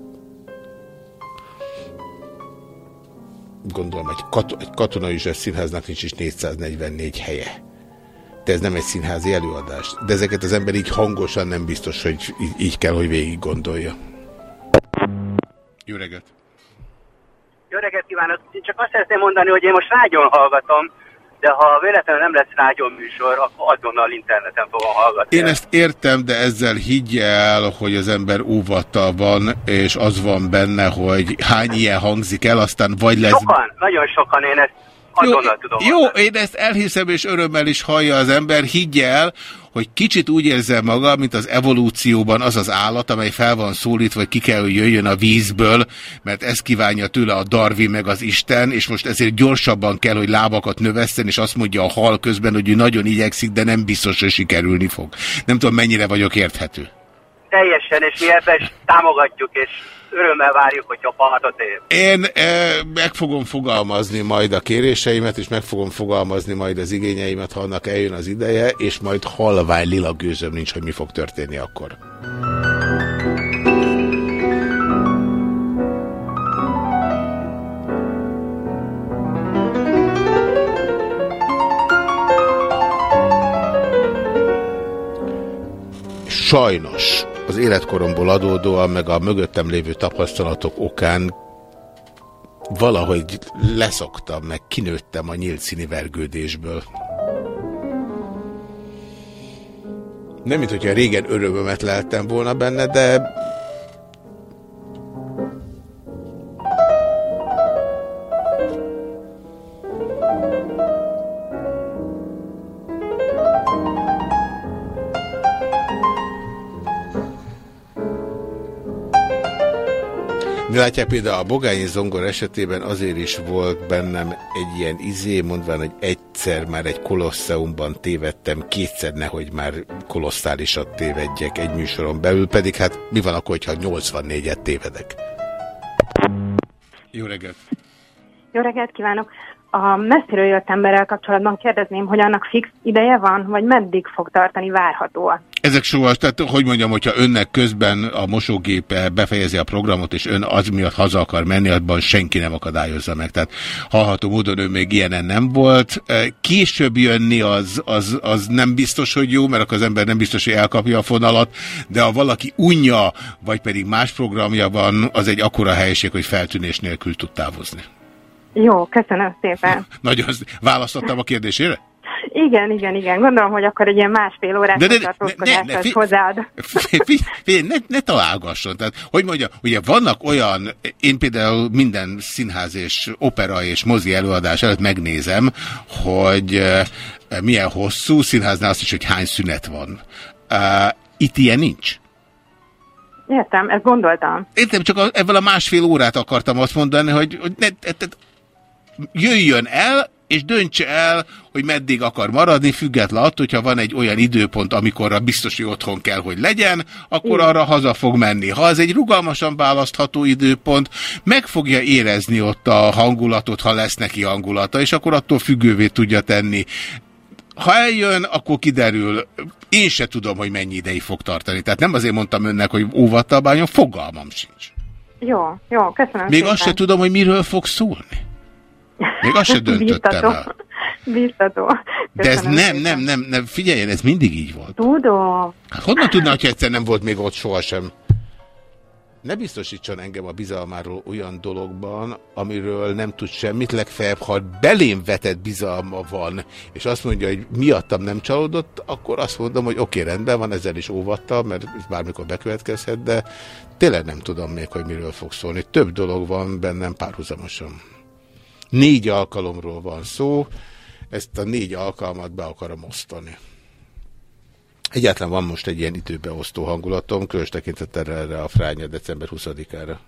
gondolom egy, kat egy katonai színháznak nincs is 444 helye. De ez nem egy színházi előadás. De ezeket az ember így hangosan nem biztos, hogy így, így kell, hogy végig gondolja. Jó reggelt! Jó reggelt kívánok! Én csak azt szeretném mondani, hogy én most rágyon hallgatom, de ha véletlenül nem lesz rágyon műsor, akkor azonnal interneten fogom hallgatni. Én ezt értem, de ezzel higgy el, hogy az ember óvata van, és az van benne, hogy hány ilyen hangzik el, aztán vagy lesz... Sokan, nagyon sokan én ezt azonnal tudom Jó, én ezt elhiszem, és örömmel is hallja az ember. Higgy el, hogy kicsit úgy érzem maga, mint az evolúcióban az az állat, amely fel van szólítva, hogy ki kell, hogy jöjjön a vízből, mert ezt kívánja tőle a Darwin meg az Isten, és most ezért gyorsabban kell, hogy lábakat növeszten, és azt mondja a hal közben, hogy ő nagyon igyekszik, de nem biztos, hogy sikerülni fog. Nem tudom, mennyire vagyok érthető. Teljesen, és mi ebben támogatjuk, és örömmel várjuk, hogyha partot ér. Én e, meg fogom fogalmazni majd a kéréseimet, és meg fogom fogalmazni majd az igényeimet, ha annak eljön az ideje, és majd halvány lila gőzöm nincs, hogy mi fog történni akkor. Sajnos az életkoromból adódóan, meg a mögöttem lévő tapasztalatok okán valahogy leszoktam, meg kinőttem a nyílt színi vergődésből. Nem, mint hogyha régen örömömet leltem volna benne, de De látják például a Bogányi Zongor esetében azért is volt bennem egy ilyen izé, mondván, hogy egyszer már egy kolosseumban tévedtem, kétszer nehogy már kolosszálisat tévedjek egy műsoron belül, pedig hát mi van akkor, hogyha 84-et tévedek? Jó reggelt! Jó reggelt kívánok! A messziről jött emberrel kapcsolatban kérdezném, hogy annak fix ideje van, vagy meddig fog tartani várhatóan? Ezek soha, tehát hogy mondjam, hogyha önnek közben a mosógépe befejezi a programot, és ön az miatt haza akar menni, abban senki nem akadályozza meg. Tehát hallható módon ő még ilyenen nem volt. Később jönni az, az, az nem biztos, hogy jó, mert akkor az ember nem biztos, hogy elkapja a fonalat, de ha valaki unja, vagy pedig más programja van, az egy akkora helyiség, hogy feltűnés nélkül tud távozni. Jó, köszönöm szépen. Nagyon választottam a kérdésére? Igen, igen, igen. Gondolom, hogy akkor egy ilyen másfél órás De- de- tartózkodás ne- ne- fi- hozzáad. Ne, ne találgasson. Tehát, hogy mondja, ugye vannak olyan, én például minden színház és opera és mozi előadás előtt megnézem, hogy eh, milyen hosszú, színháznál azt is, hogy hány szünet van. Uh, itt ilyen nincs. Értem, ezt gondoltam. Értem, csak a, ebből a másfél órát akartam azt mondani, hogy, hogy ne, ne, jöjjön el, és döntse el, hogy meddig akar maradni, független attól, hogyha van egy olyan időpont, amikor biztos, hogy otthon kell, hogy legyen, akkor arra haza fog menni. Ha ez egy rugalmasan választható időpont, meg fogja érezni ott a hangulatot, ha lesz neki hangulata, és akkor attól függővé tudja tenni. Ha eljön, akkor kiderül. Én se tudom, hogy mennyi ideig fog tartani. Tehát nem azért mondtam önnek, hogy óvattal bánjon, fogalmam sincs. Jó, jó, köszönöm Még szépen. azt se tudom, hogy miről fog szólni. Még azt se döntöttem el. Biztató. De ez nem, nem, nem, nem, figyeljen, ez mindig így volt. Tudom. Hát honnan tudná, hogy egyszer nem volt még ott sohasem? Ne biztosítson engem a bizalmáról olyan dologban, amiről nem tud semmit, legfeljebb, ha belém vetett bizalma van, és azt mondja, hogy miattam nem csalódott, akkor azt mondom, hogy oké, okay, rendben van, ezzel is óvattal, mert bármikor bekövetkezhet, de tényleg nem tudom még, hogy miről fog szólni. Több dolog van bennem párhuzamosan. Négy alkalomról van szó, ezt a négy alkalmat be akarom osztani. Egyáltalán van most egy ilyen időbeosztó hangulatom, különös tekintettel erre a fránya december 20-ára.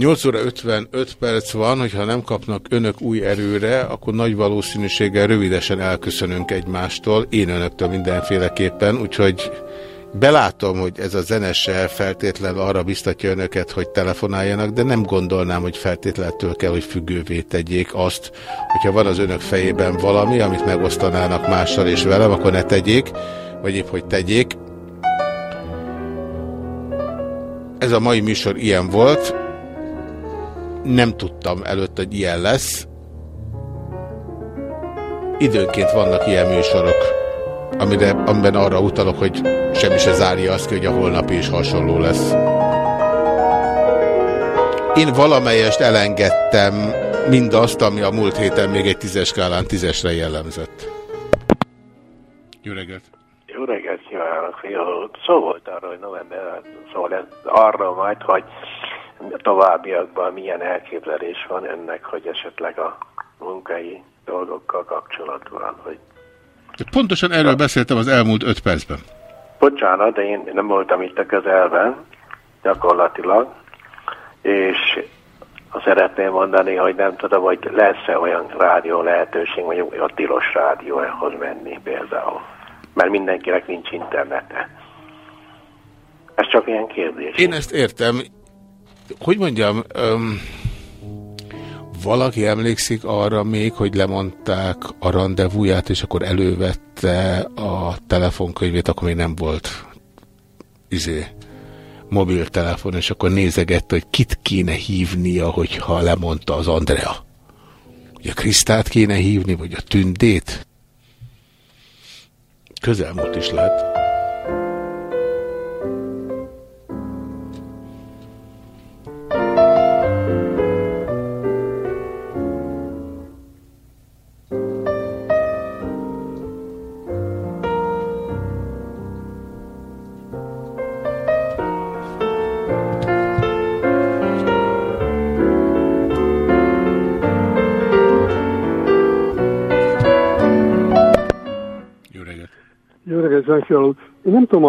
Nyolc óra 55 perc van, hogyha nem kapnak önök új erőre, akkor nagy valószínűséggel rövidesen elköszönünk egymástól, én önöktől mindenféleképpen, úgyhogy Belátom, hogy ez a zene se feltétlenül arra biztatja önöket, hogy telefonáljanak, de nem gondolnám, hogy feltétlenül kell, hogy függővé tegyék azt, hogyha van az önök fejében valami, amit megosztanának mással és velem, akkor ne tegyék, vagy épp hogy tegyék. Ez a mai műsor ilyen volt. Nem tudtam előtt, hogy ilyen lesz. Időnként vannak ilyen műsorok, amire, amiben arra utalok, hogy semmi se zárja azt hogy a holnapi is hasonló lesz. Én valamelyest elengedtem mindazt, ami a múlt héten még egy tízes skálán tízesre jellemzett. Jó reggelt! Jó reggelt kívánok, fiú. Szó volt arra, hogy november, szóval ez arra majd, hogy továbbiakban milyen elképzelés van ennek, hogy esetleg a munkai dolgokkal kapcsolatban, hogy Pontosan erről beszéltem az elmúlt öt percben. bocsánat, de én nem voltam itt a közelben, gyakorlatilag, és szeretném mondani, hogy nem tudom, hogy lesz-e olyan rádió lehetőség, vagy a tilos rádióhoz menni például. Mert mindenkinek nincs internete. Ez csak ilyen kérdés. Én ezt értem. Hogy mondjam, öm, valaki emlékszik arra még, hogy lemondták a rendezvúját, és akkor elővette a telefonkönyvét, akkor még nem volt izé, mobiltelefon, és akkor nézegette, hogy kit kéne hívnia, hogyha lemondta az Andrea. A Krisztát kéne hívni, vagy a Tündét? Közelmúlt is lehet.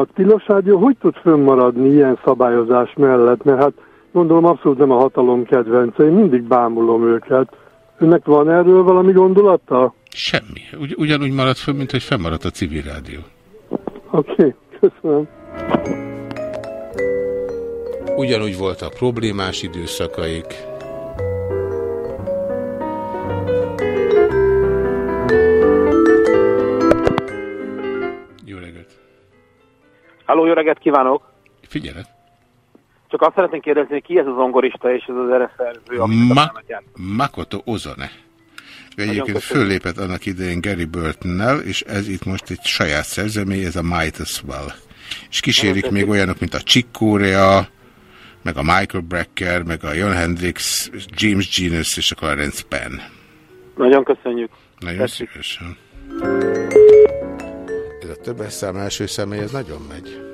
A tilos rádió hogy tud fönnmaradni ilyen szabályozás mellett, mert hát gondolom abszolút nem a hatalom kedvence, én mindig bámulom őket. Önnek van erről valami gondolata? Semmi. Ugy, ugyanúgy maradt föl, mint hogy fennmaradt a civil rádió. Oké, okay, köszönöm. Ugyanúgy voltak problémás időszakaik. Halló, jó reggelt kívánok! Figyelek! Csak azt szeretném kérdezni, hogy ki ez az zongorista és ez az ereszerző, Ma Makoto Ozone. Ő egyébként föllépett annak idején Gary Burtonnel, és ez itt most egy saját szerzemény, ez a Might as Well. És kísérik még olyanok, mint a Chick Corea, meg a Michael Brecker, meg a Jon Hendrix, James Genius és a Clarence Penn. Nagyon köszönjük. Nagyon Tetszik. szívesen. Többes szám első személy, ez nagyon megy.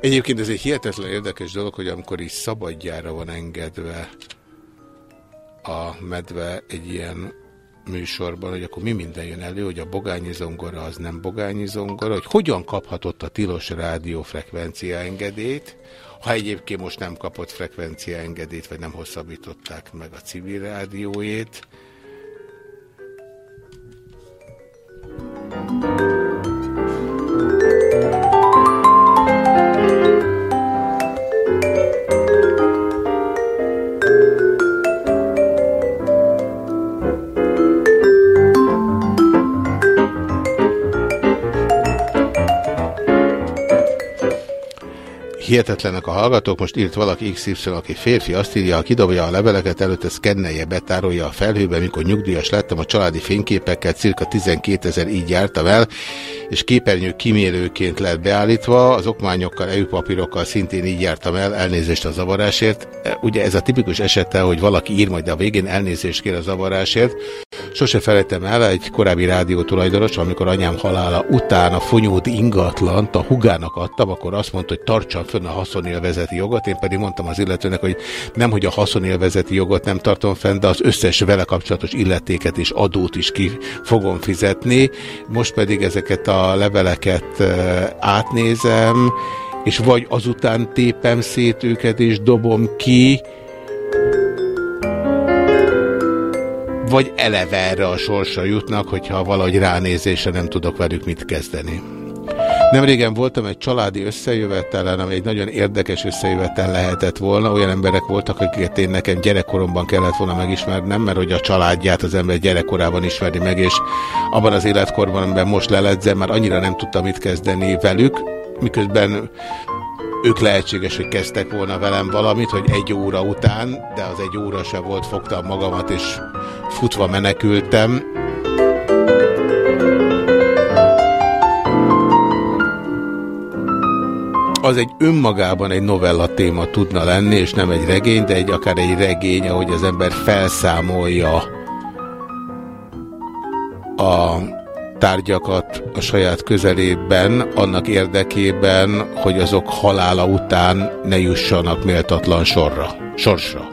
Egyébként ez egy hihetetlen érdekes dolog, hogy amikor is szabadjára van engedve a medve egy ilyen műsorban, hogy akkor mi minden jön elő, hogy a bogányi zongora az nem bogányi zongora, hogy hogyan kaphatott a tilos rádió frekvenciaengedélyt, ha egyébként most nem kapott frekvenciaengedélyt, vagy nem hosszabbították meg a civil rádiójét. Hihetetlenek a hallgatók, most írt valaki XY, aki férfi, azt írja, kidobja a leveleket, előtte szkennelje, betárolja a felhőbe, mikor nyugdíjas lettem, a családi fényképekkel cirka 12 ezer így jártam el, és képernyő kimérőként lett beállítva, az okmányokkal, EU-papírokkal szintén így jártam el, elnézést a zavarásért. Ugye ez a tipikus esete, hogy valaki ír majd a végén elnézést kér a zavarásért. Sose felejtem el, egy korábbi rádió tulajdonos, amikor anyám halála után a fonyódi ingatlant a hugának adtam, akkor azt mondta, hogy tartsam fönn a haszonélvezeti jogot, én pedig mondtam az illetőnek, hogy nem, hogy a haszonélvezeti jogot nem tartom fenn, de az összes vele kapcsolatos illetéket és adót is ki fogom fizetni. Most pedig ezeket a leveleket átnézem, és vagy azután tépem szét őket és dobom ki, vagy eleve erre a sorsra jutnak, hogyha valahogy ránézésre nem tudok velük mit kezdeni. Nem régen voltam egy családi összejövetelen, ami egy nagyon érdekes összejövetel lehetett volna. Olyan emberek voltak, akiket én nekem gyerekkoromban kellett volna megismernem, mert hogy a családját az ember gyerekkorában ismeri meg, és abban az életkorban, amiben most leledzem, már annyira nem tudtam mit kezdeni velük, miközben ők lehetséges, hogy kezdtek volna velem valamit, hogy egy óra után, de az egy óra se volt, fogtam magamat, és futva menekültem. Az egy önmagában egy novella téma tudna lenni, és nem egy regény, de egy akár egy regény, ahogy az ember felszámolja a tárgyakat a saját közelében, annak érdekében, hogy azok halála után ne jussanak méltatlan sorra, sorsra.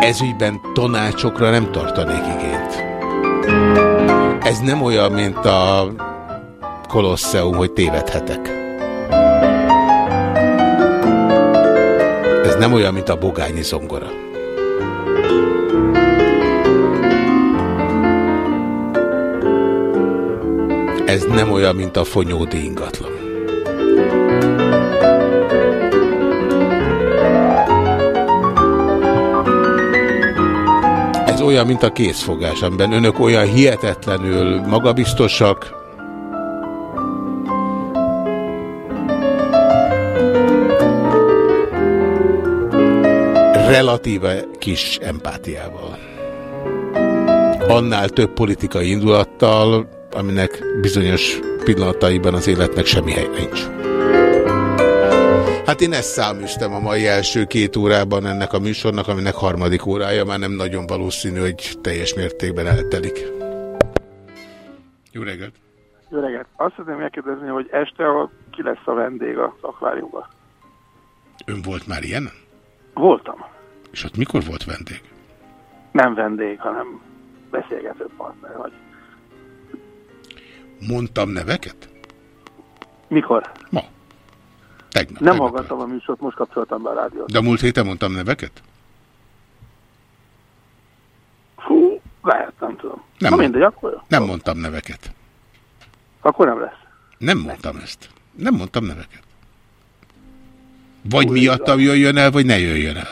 Ezügyben tanácsokra nem tartanék igényt. Ez nem olyan, mint a Kolosseum, hogy tévedhetek. Ez nem olyan, mint a bogányi zongora. Ez nem olyan, mint a fonyódi ingatlan. Olyan, mint a készfogás, amiben önök olyan hihetetlenül magabiztosak, relatíve kis empátiával. Annál több politikai indulattal, aminek bizonyos pillanataiban az életnek semmi hely nincs. Hát én ezt száműztem a mai első két órában ennek a műsornak, aminek harmadik órája már nem nagyon valószínű, hogy teljes mértékben eltelik. Jó reggelt! Jó reggelt! Azt szeretném megkérdezni, hogy este a, ki lesz a vendég az akváriumban? Ön volt már ilyen? Voltam. És ott mikor volt vendég? Nem vendég, hanem beszélgető partner vagy. Mondtam neveket? Mikor? Ma. Tegnap. Nem tegnap. hallgattam a műsort, most kapcsoltam be a rádiót. De múlt héten mondtam neveket? Fú, lehet, nem tudom. Nem, Na mindegy, akkor jó. nem mondtam neveket. Akkor nem lesz. Nem mondtam ezt. Nem mondtam neveket. Vagy miattam jöjjön el, vagy ne jöjjön el.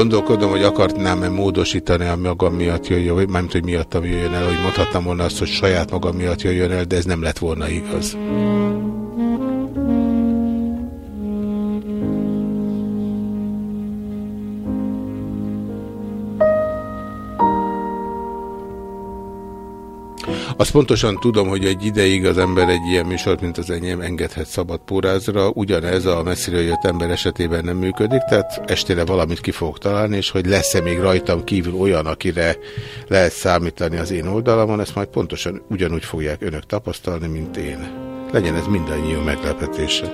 Gondolkodom, hogy akartnám-e módosítani a magam miatt jöjjön, vagy mármint, hogy miattam jöjjön el, hogy mondhatnám volna azt, hogy saját magam miatt jöjjön el, de ez nem lett volna igaz. Azt pontosan tudom, hogy egy ideig az ember egy ilyen műsort, mint az enyém, engedhet szabad pórázra. Ugyanez a messziről jött ember esetében nem működik, tehát estére valamit ki fogok találni, és hogy lesz-e még rajtam kívül olyan, akire lehet számítani az én oldalamon, ezt majd pontosan ugyanúgy fogják önök tapasztalni, mint én. Legyen ez mindannyiunk meglepetése.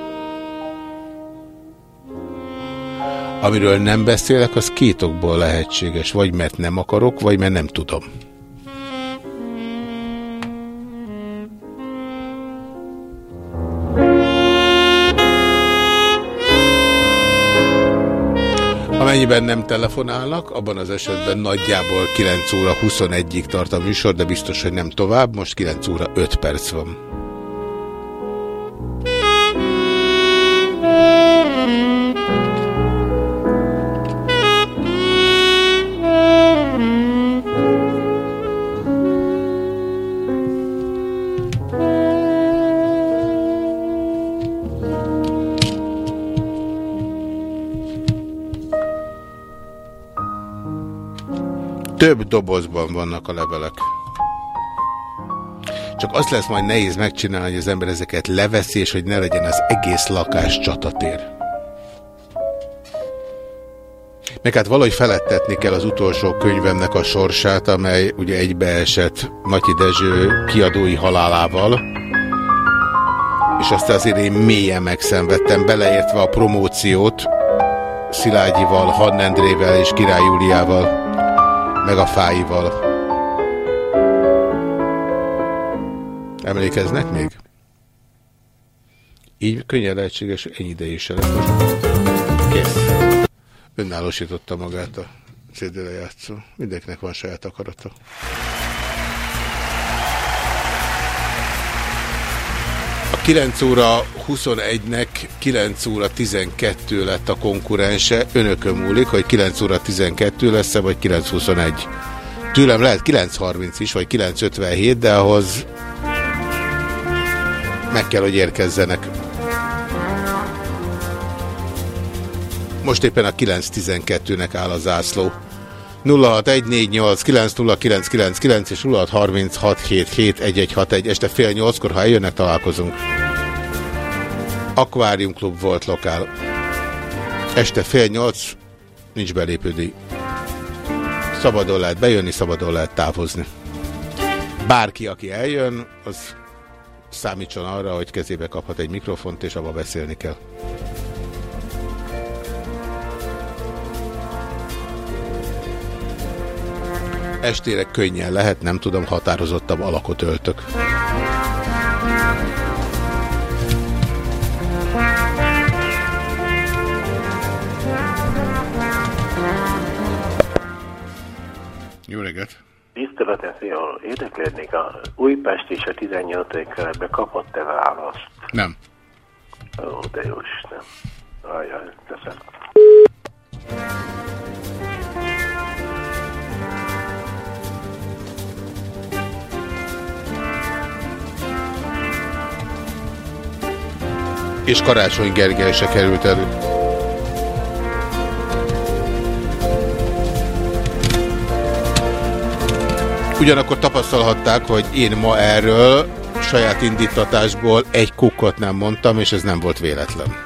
Amiről nem beszélek, az két okból lehetséges, vagy mert nem akarok, vagy mert nem tudom. Amennyiben nem telefonálnak, abban az esetben nagyjából 9 óra 21-ig tart a műsor, de biztos, hogy nem tovább. Most 9 óra 5 perc van. Több dobozban vannak a levelek. Csak azt lesz majd nehéz megcsinálni, hogy az ember ezeket leveszi, és hogy ne legyen az egész lakás csatatér. Meg hát valahogy felettetni kell az utolsó könyvemnek a sorsát, amely ugye egybeesett Matyi Dezső kiadói halálával. és azt azért én mélyen megszenvedtem, beleértve a promóciót Szilágyival, Hadnendrével és Király Júliával, meg a Fáival. Emlékeznek még? Így könnyen lehetséges, hogy ennyi ideig se lesz most. Kész. Önállósította magát a CD-re játszó. Mindenkinek van saját akarata. 9 óra 21-nek 9 óra 12 lett a konkurense. Önökön múlik, hogy 9 óra 12 lesz-e, vagy 9.21. Tőlem lehet 9.30 is, vagy 9.57, de ahhoz meg kell, hogy érkezzenek. Most éppen a 9.12-nek áll a zászló. 0614890999 és 0636771161. Este fél nyolckor, ha eljönnek, találkozunk. Aquarium Club volt lokál. Este fél nyolc, nincs belépődi. Szabadon lehet bejönni, szabadon lehet távozni. Bárki, aki eljön, az számítson arra, hogy kezébe kaphat egy mikrofont, és abba beszélni kell. Estére könnyen lehet, nem tudom, határozottabb alakot öltök. Jó reggelt! Tiszteletem, fiam, érdeklődnék, a Újpest és a 18. keretbe kapott-e választ? Nem. Ó, de jó Isten. Ajaj, köszönöm. És Karácsony Gergely se került elő. Ugyanakkor tapasztalhatták, hogy én ma erről saját indítatásból egy kukkot nem mondtam, és ez nem volt véletlen.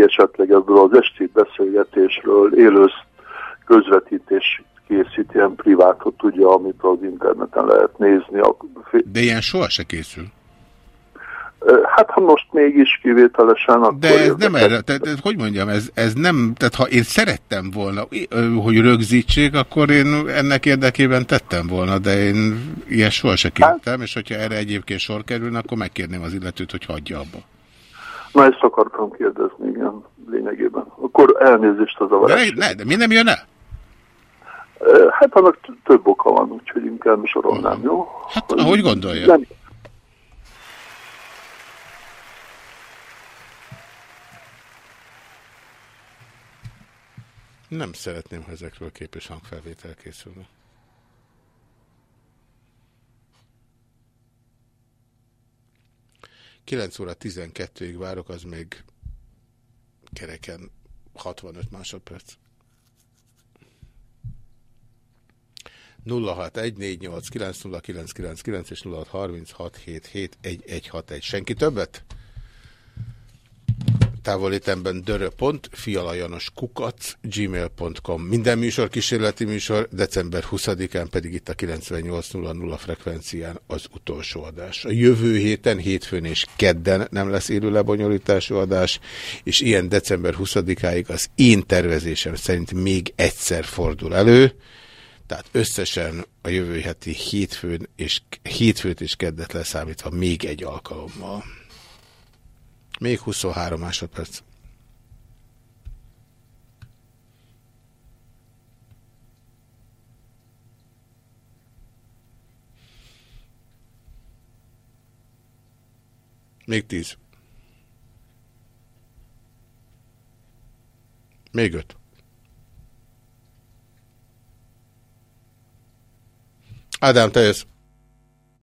Aki esetleg ebből az esti beszélgetésről élő közvetítés készít ilyen privátot, tudja, amit az interneten lehet nézni. De ilyen soha se készül. Hát ha most mégis kivételesen, akkor... De ez nem erre, tehát, tehát hogy mondjam, ez, ez nem, tehát ha én szerettem volna, hogy rögzítsék, akkor én ennek érdekében tettem volna, de én ilyen soha se kértem, és hogyha erre egyébként sor kerülne, akkor megkérném az illetőt, hogy hagyja abba. Na ezt akartam kérdezni, lényegében. Akkor elnézést az a De, ne, de mi nem jön el? Hát annak több oka van, úgyhogy inkább sorolnám, jó? Hát ahogy gondolja. Nem, Nem szeretném, ha ezekről képes hangfelvétel készülne. Kilenc óra 12-ig várok, az még kereken 65 másodperc. 0614890999 és 0636771161. Senki többet? Távolétemben dörö.pont, fialajanos kukac, gmail.com. Minden műsor kísérleti műsor, december 20-án pedig itt a 98.00 frekvencián az utolsó adás. A jövő héten, hétfőn és kedden nem lesz élő lebonyolítású adás, és ilyen december 20-áig az én tervezésem szerint még egyszer fordul elő, tehát összesen a jövő heti hétfőn és hétfőt és keddet leszámítva még egy alkalommal. Még 23 másodperc. Még 10. Még 5. Ádám, te jössz.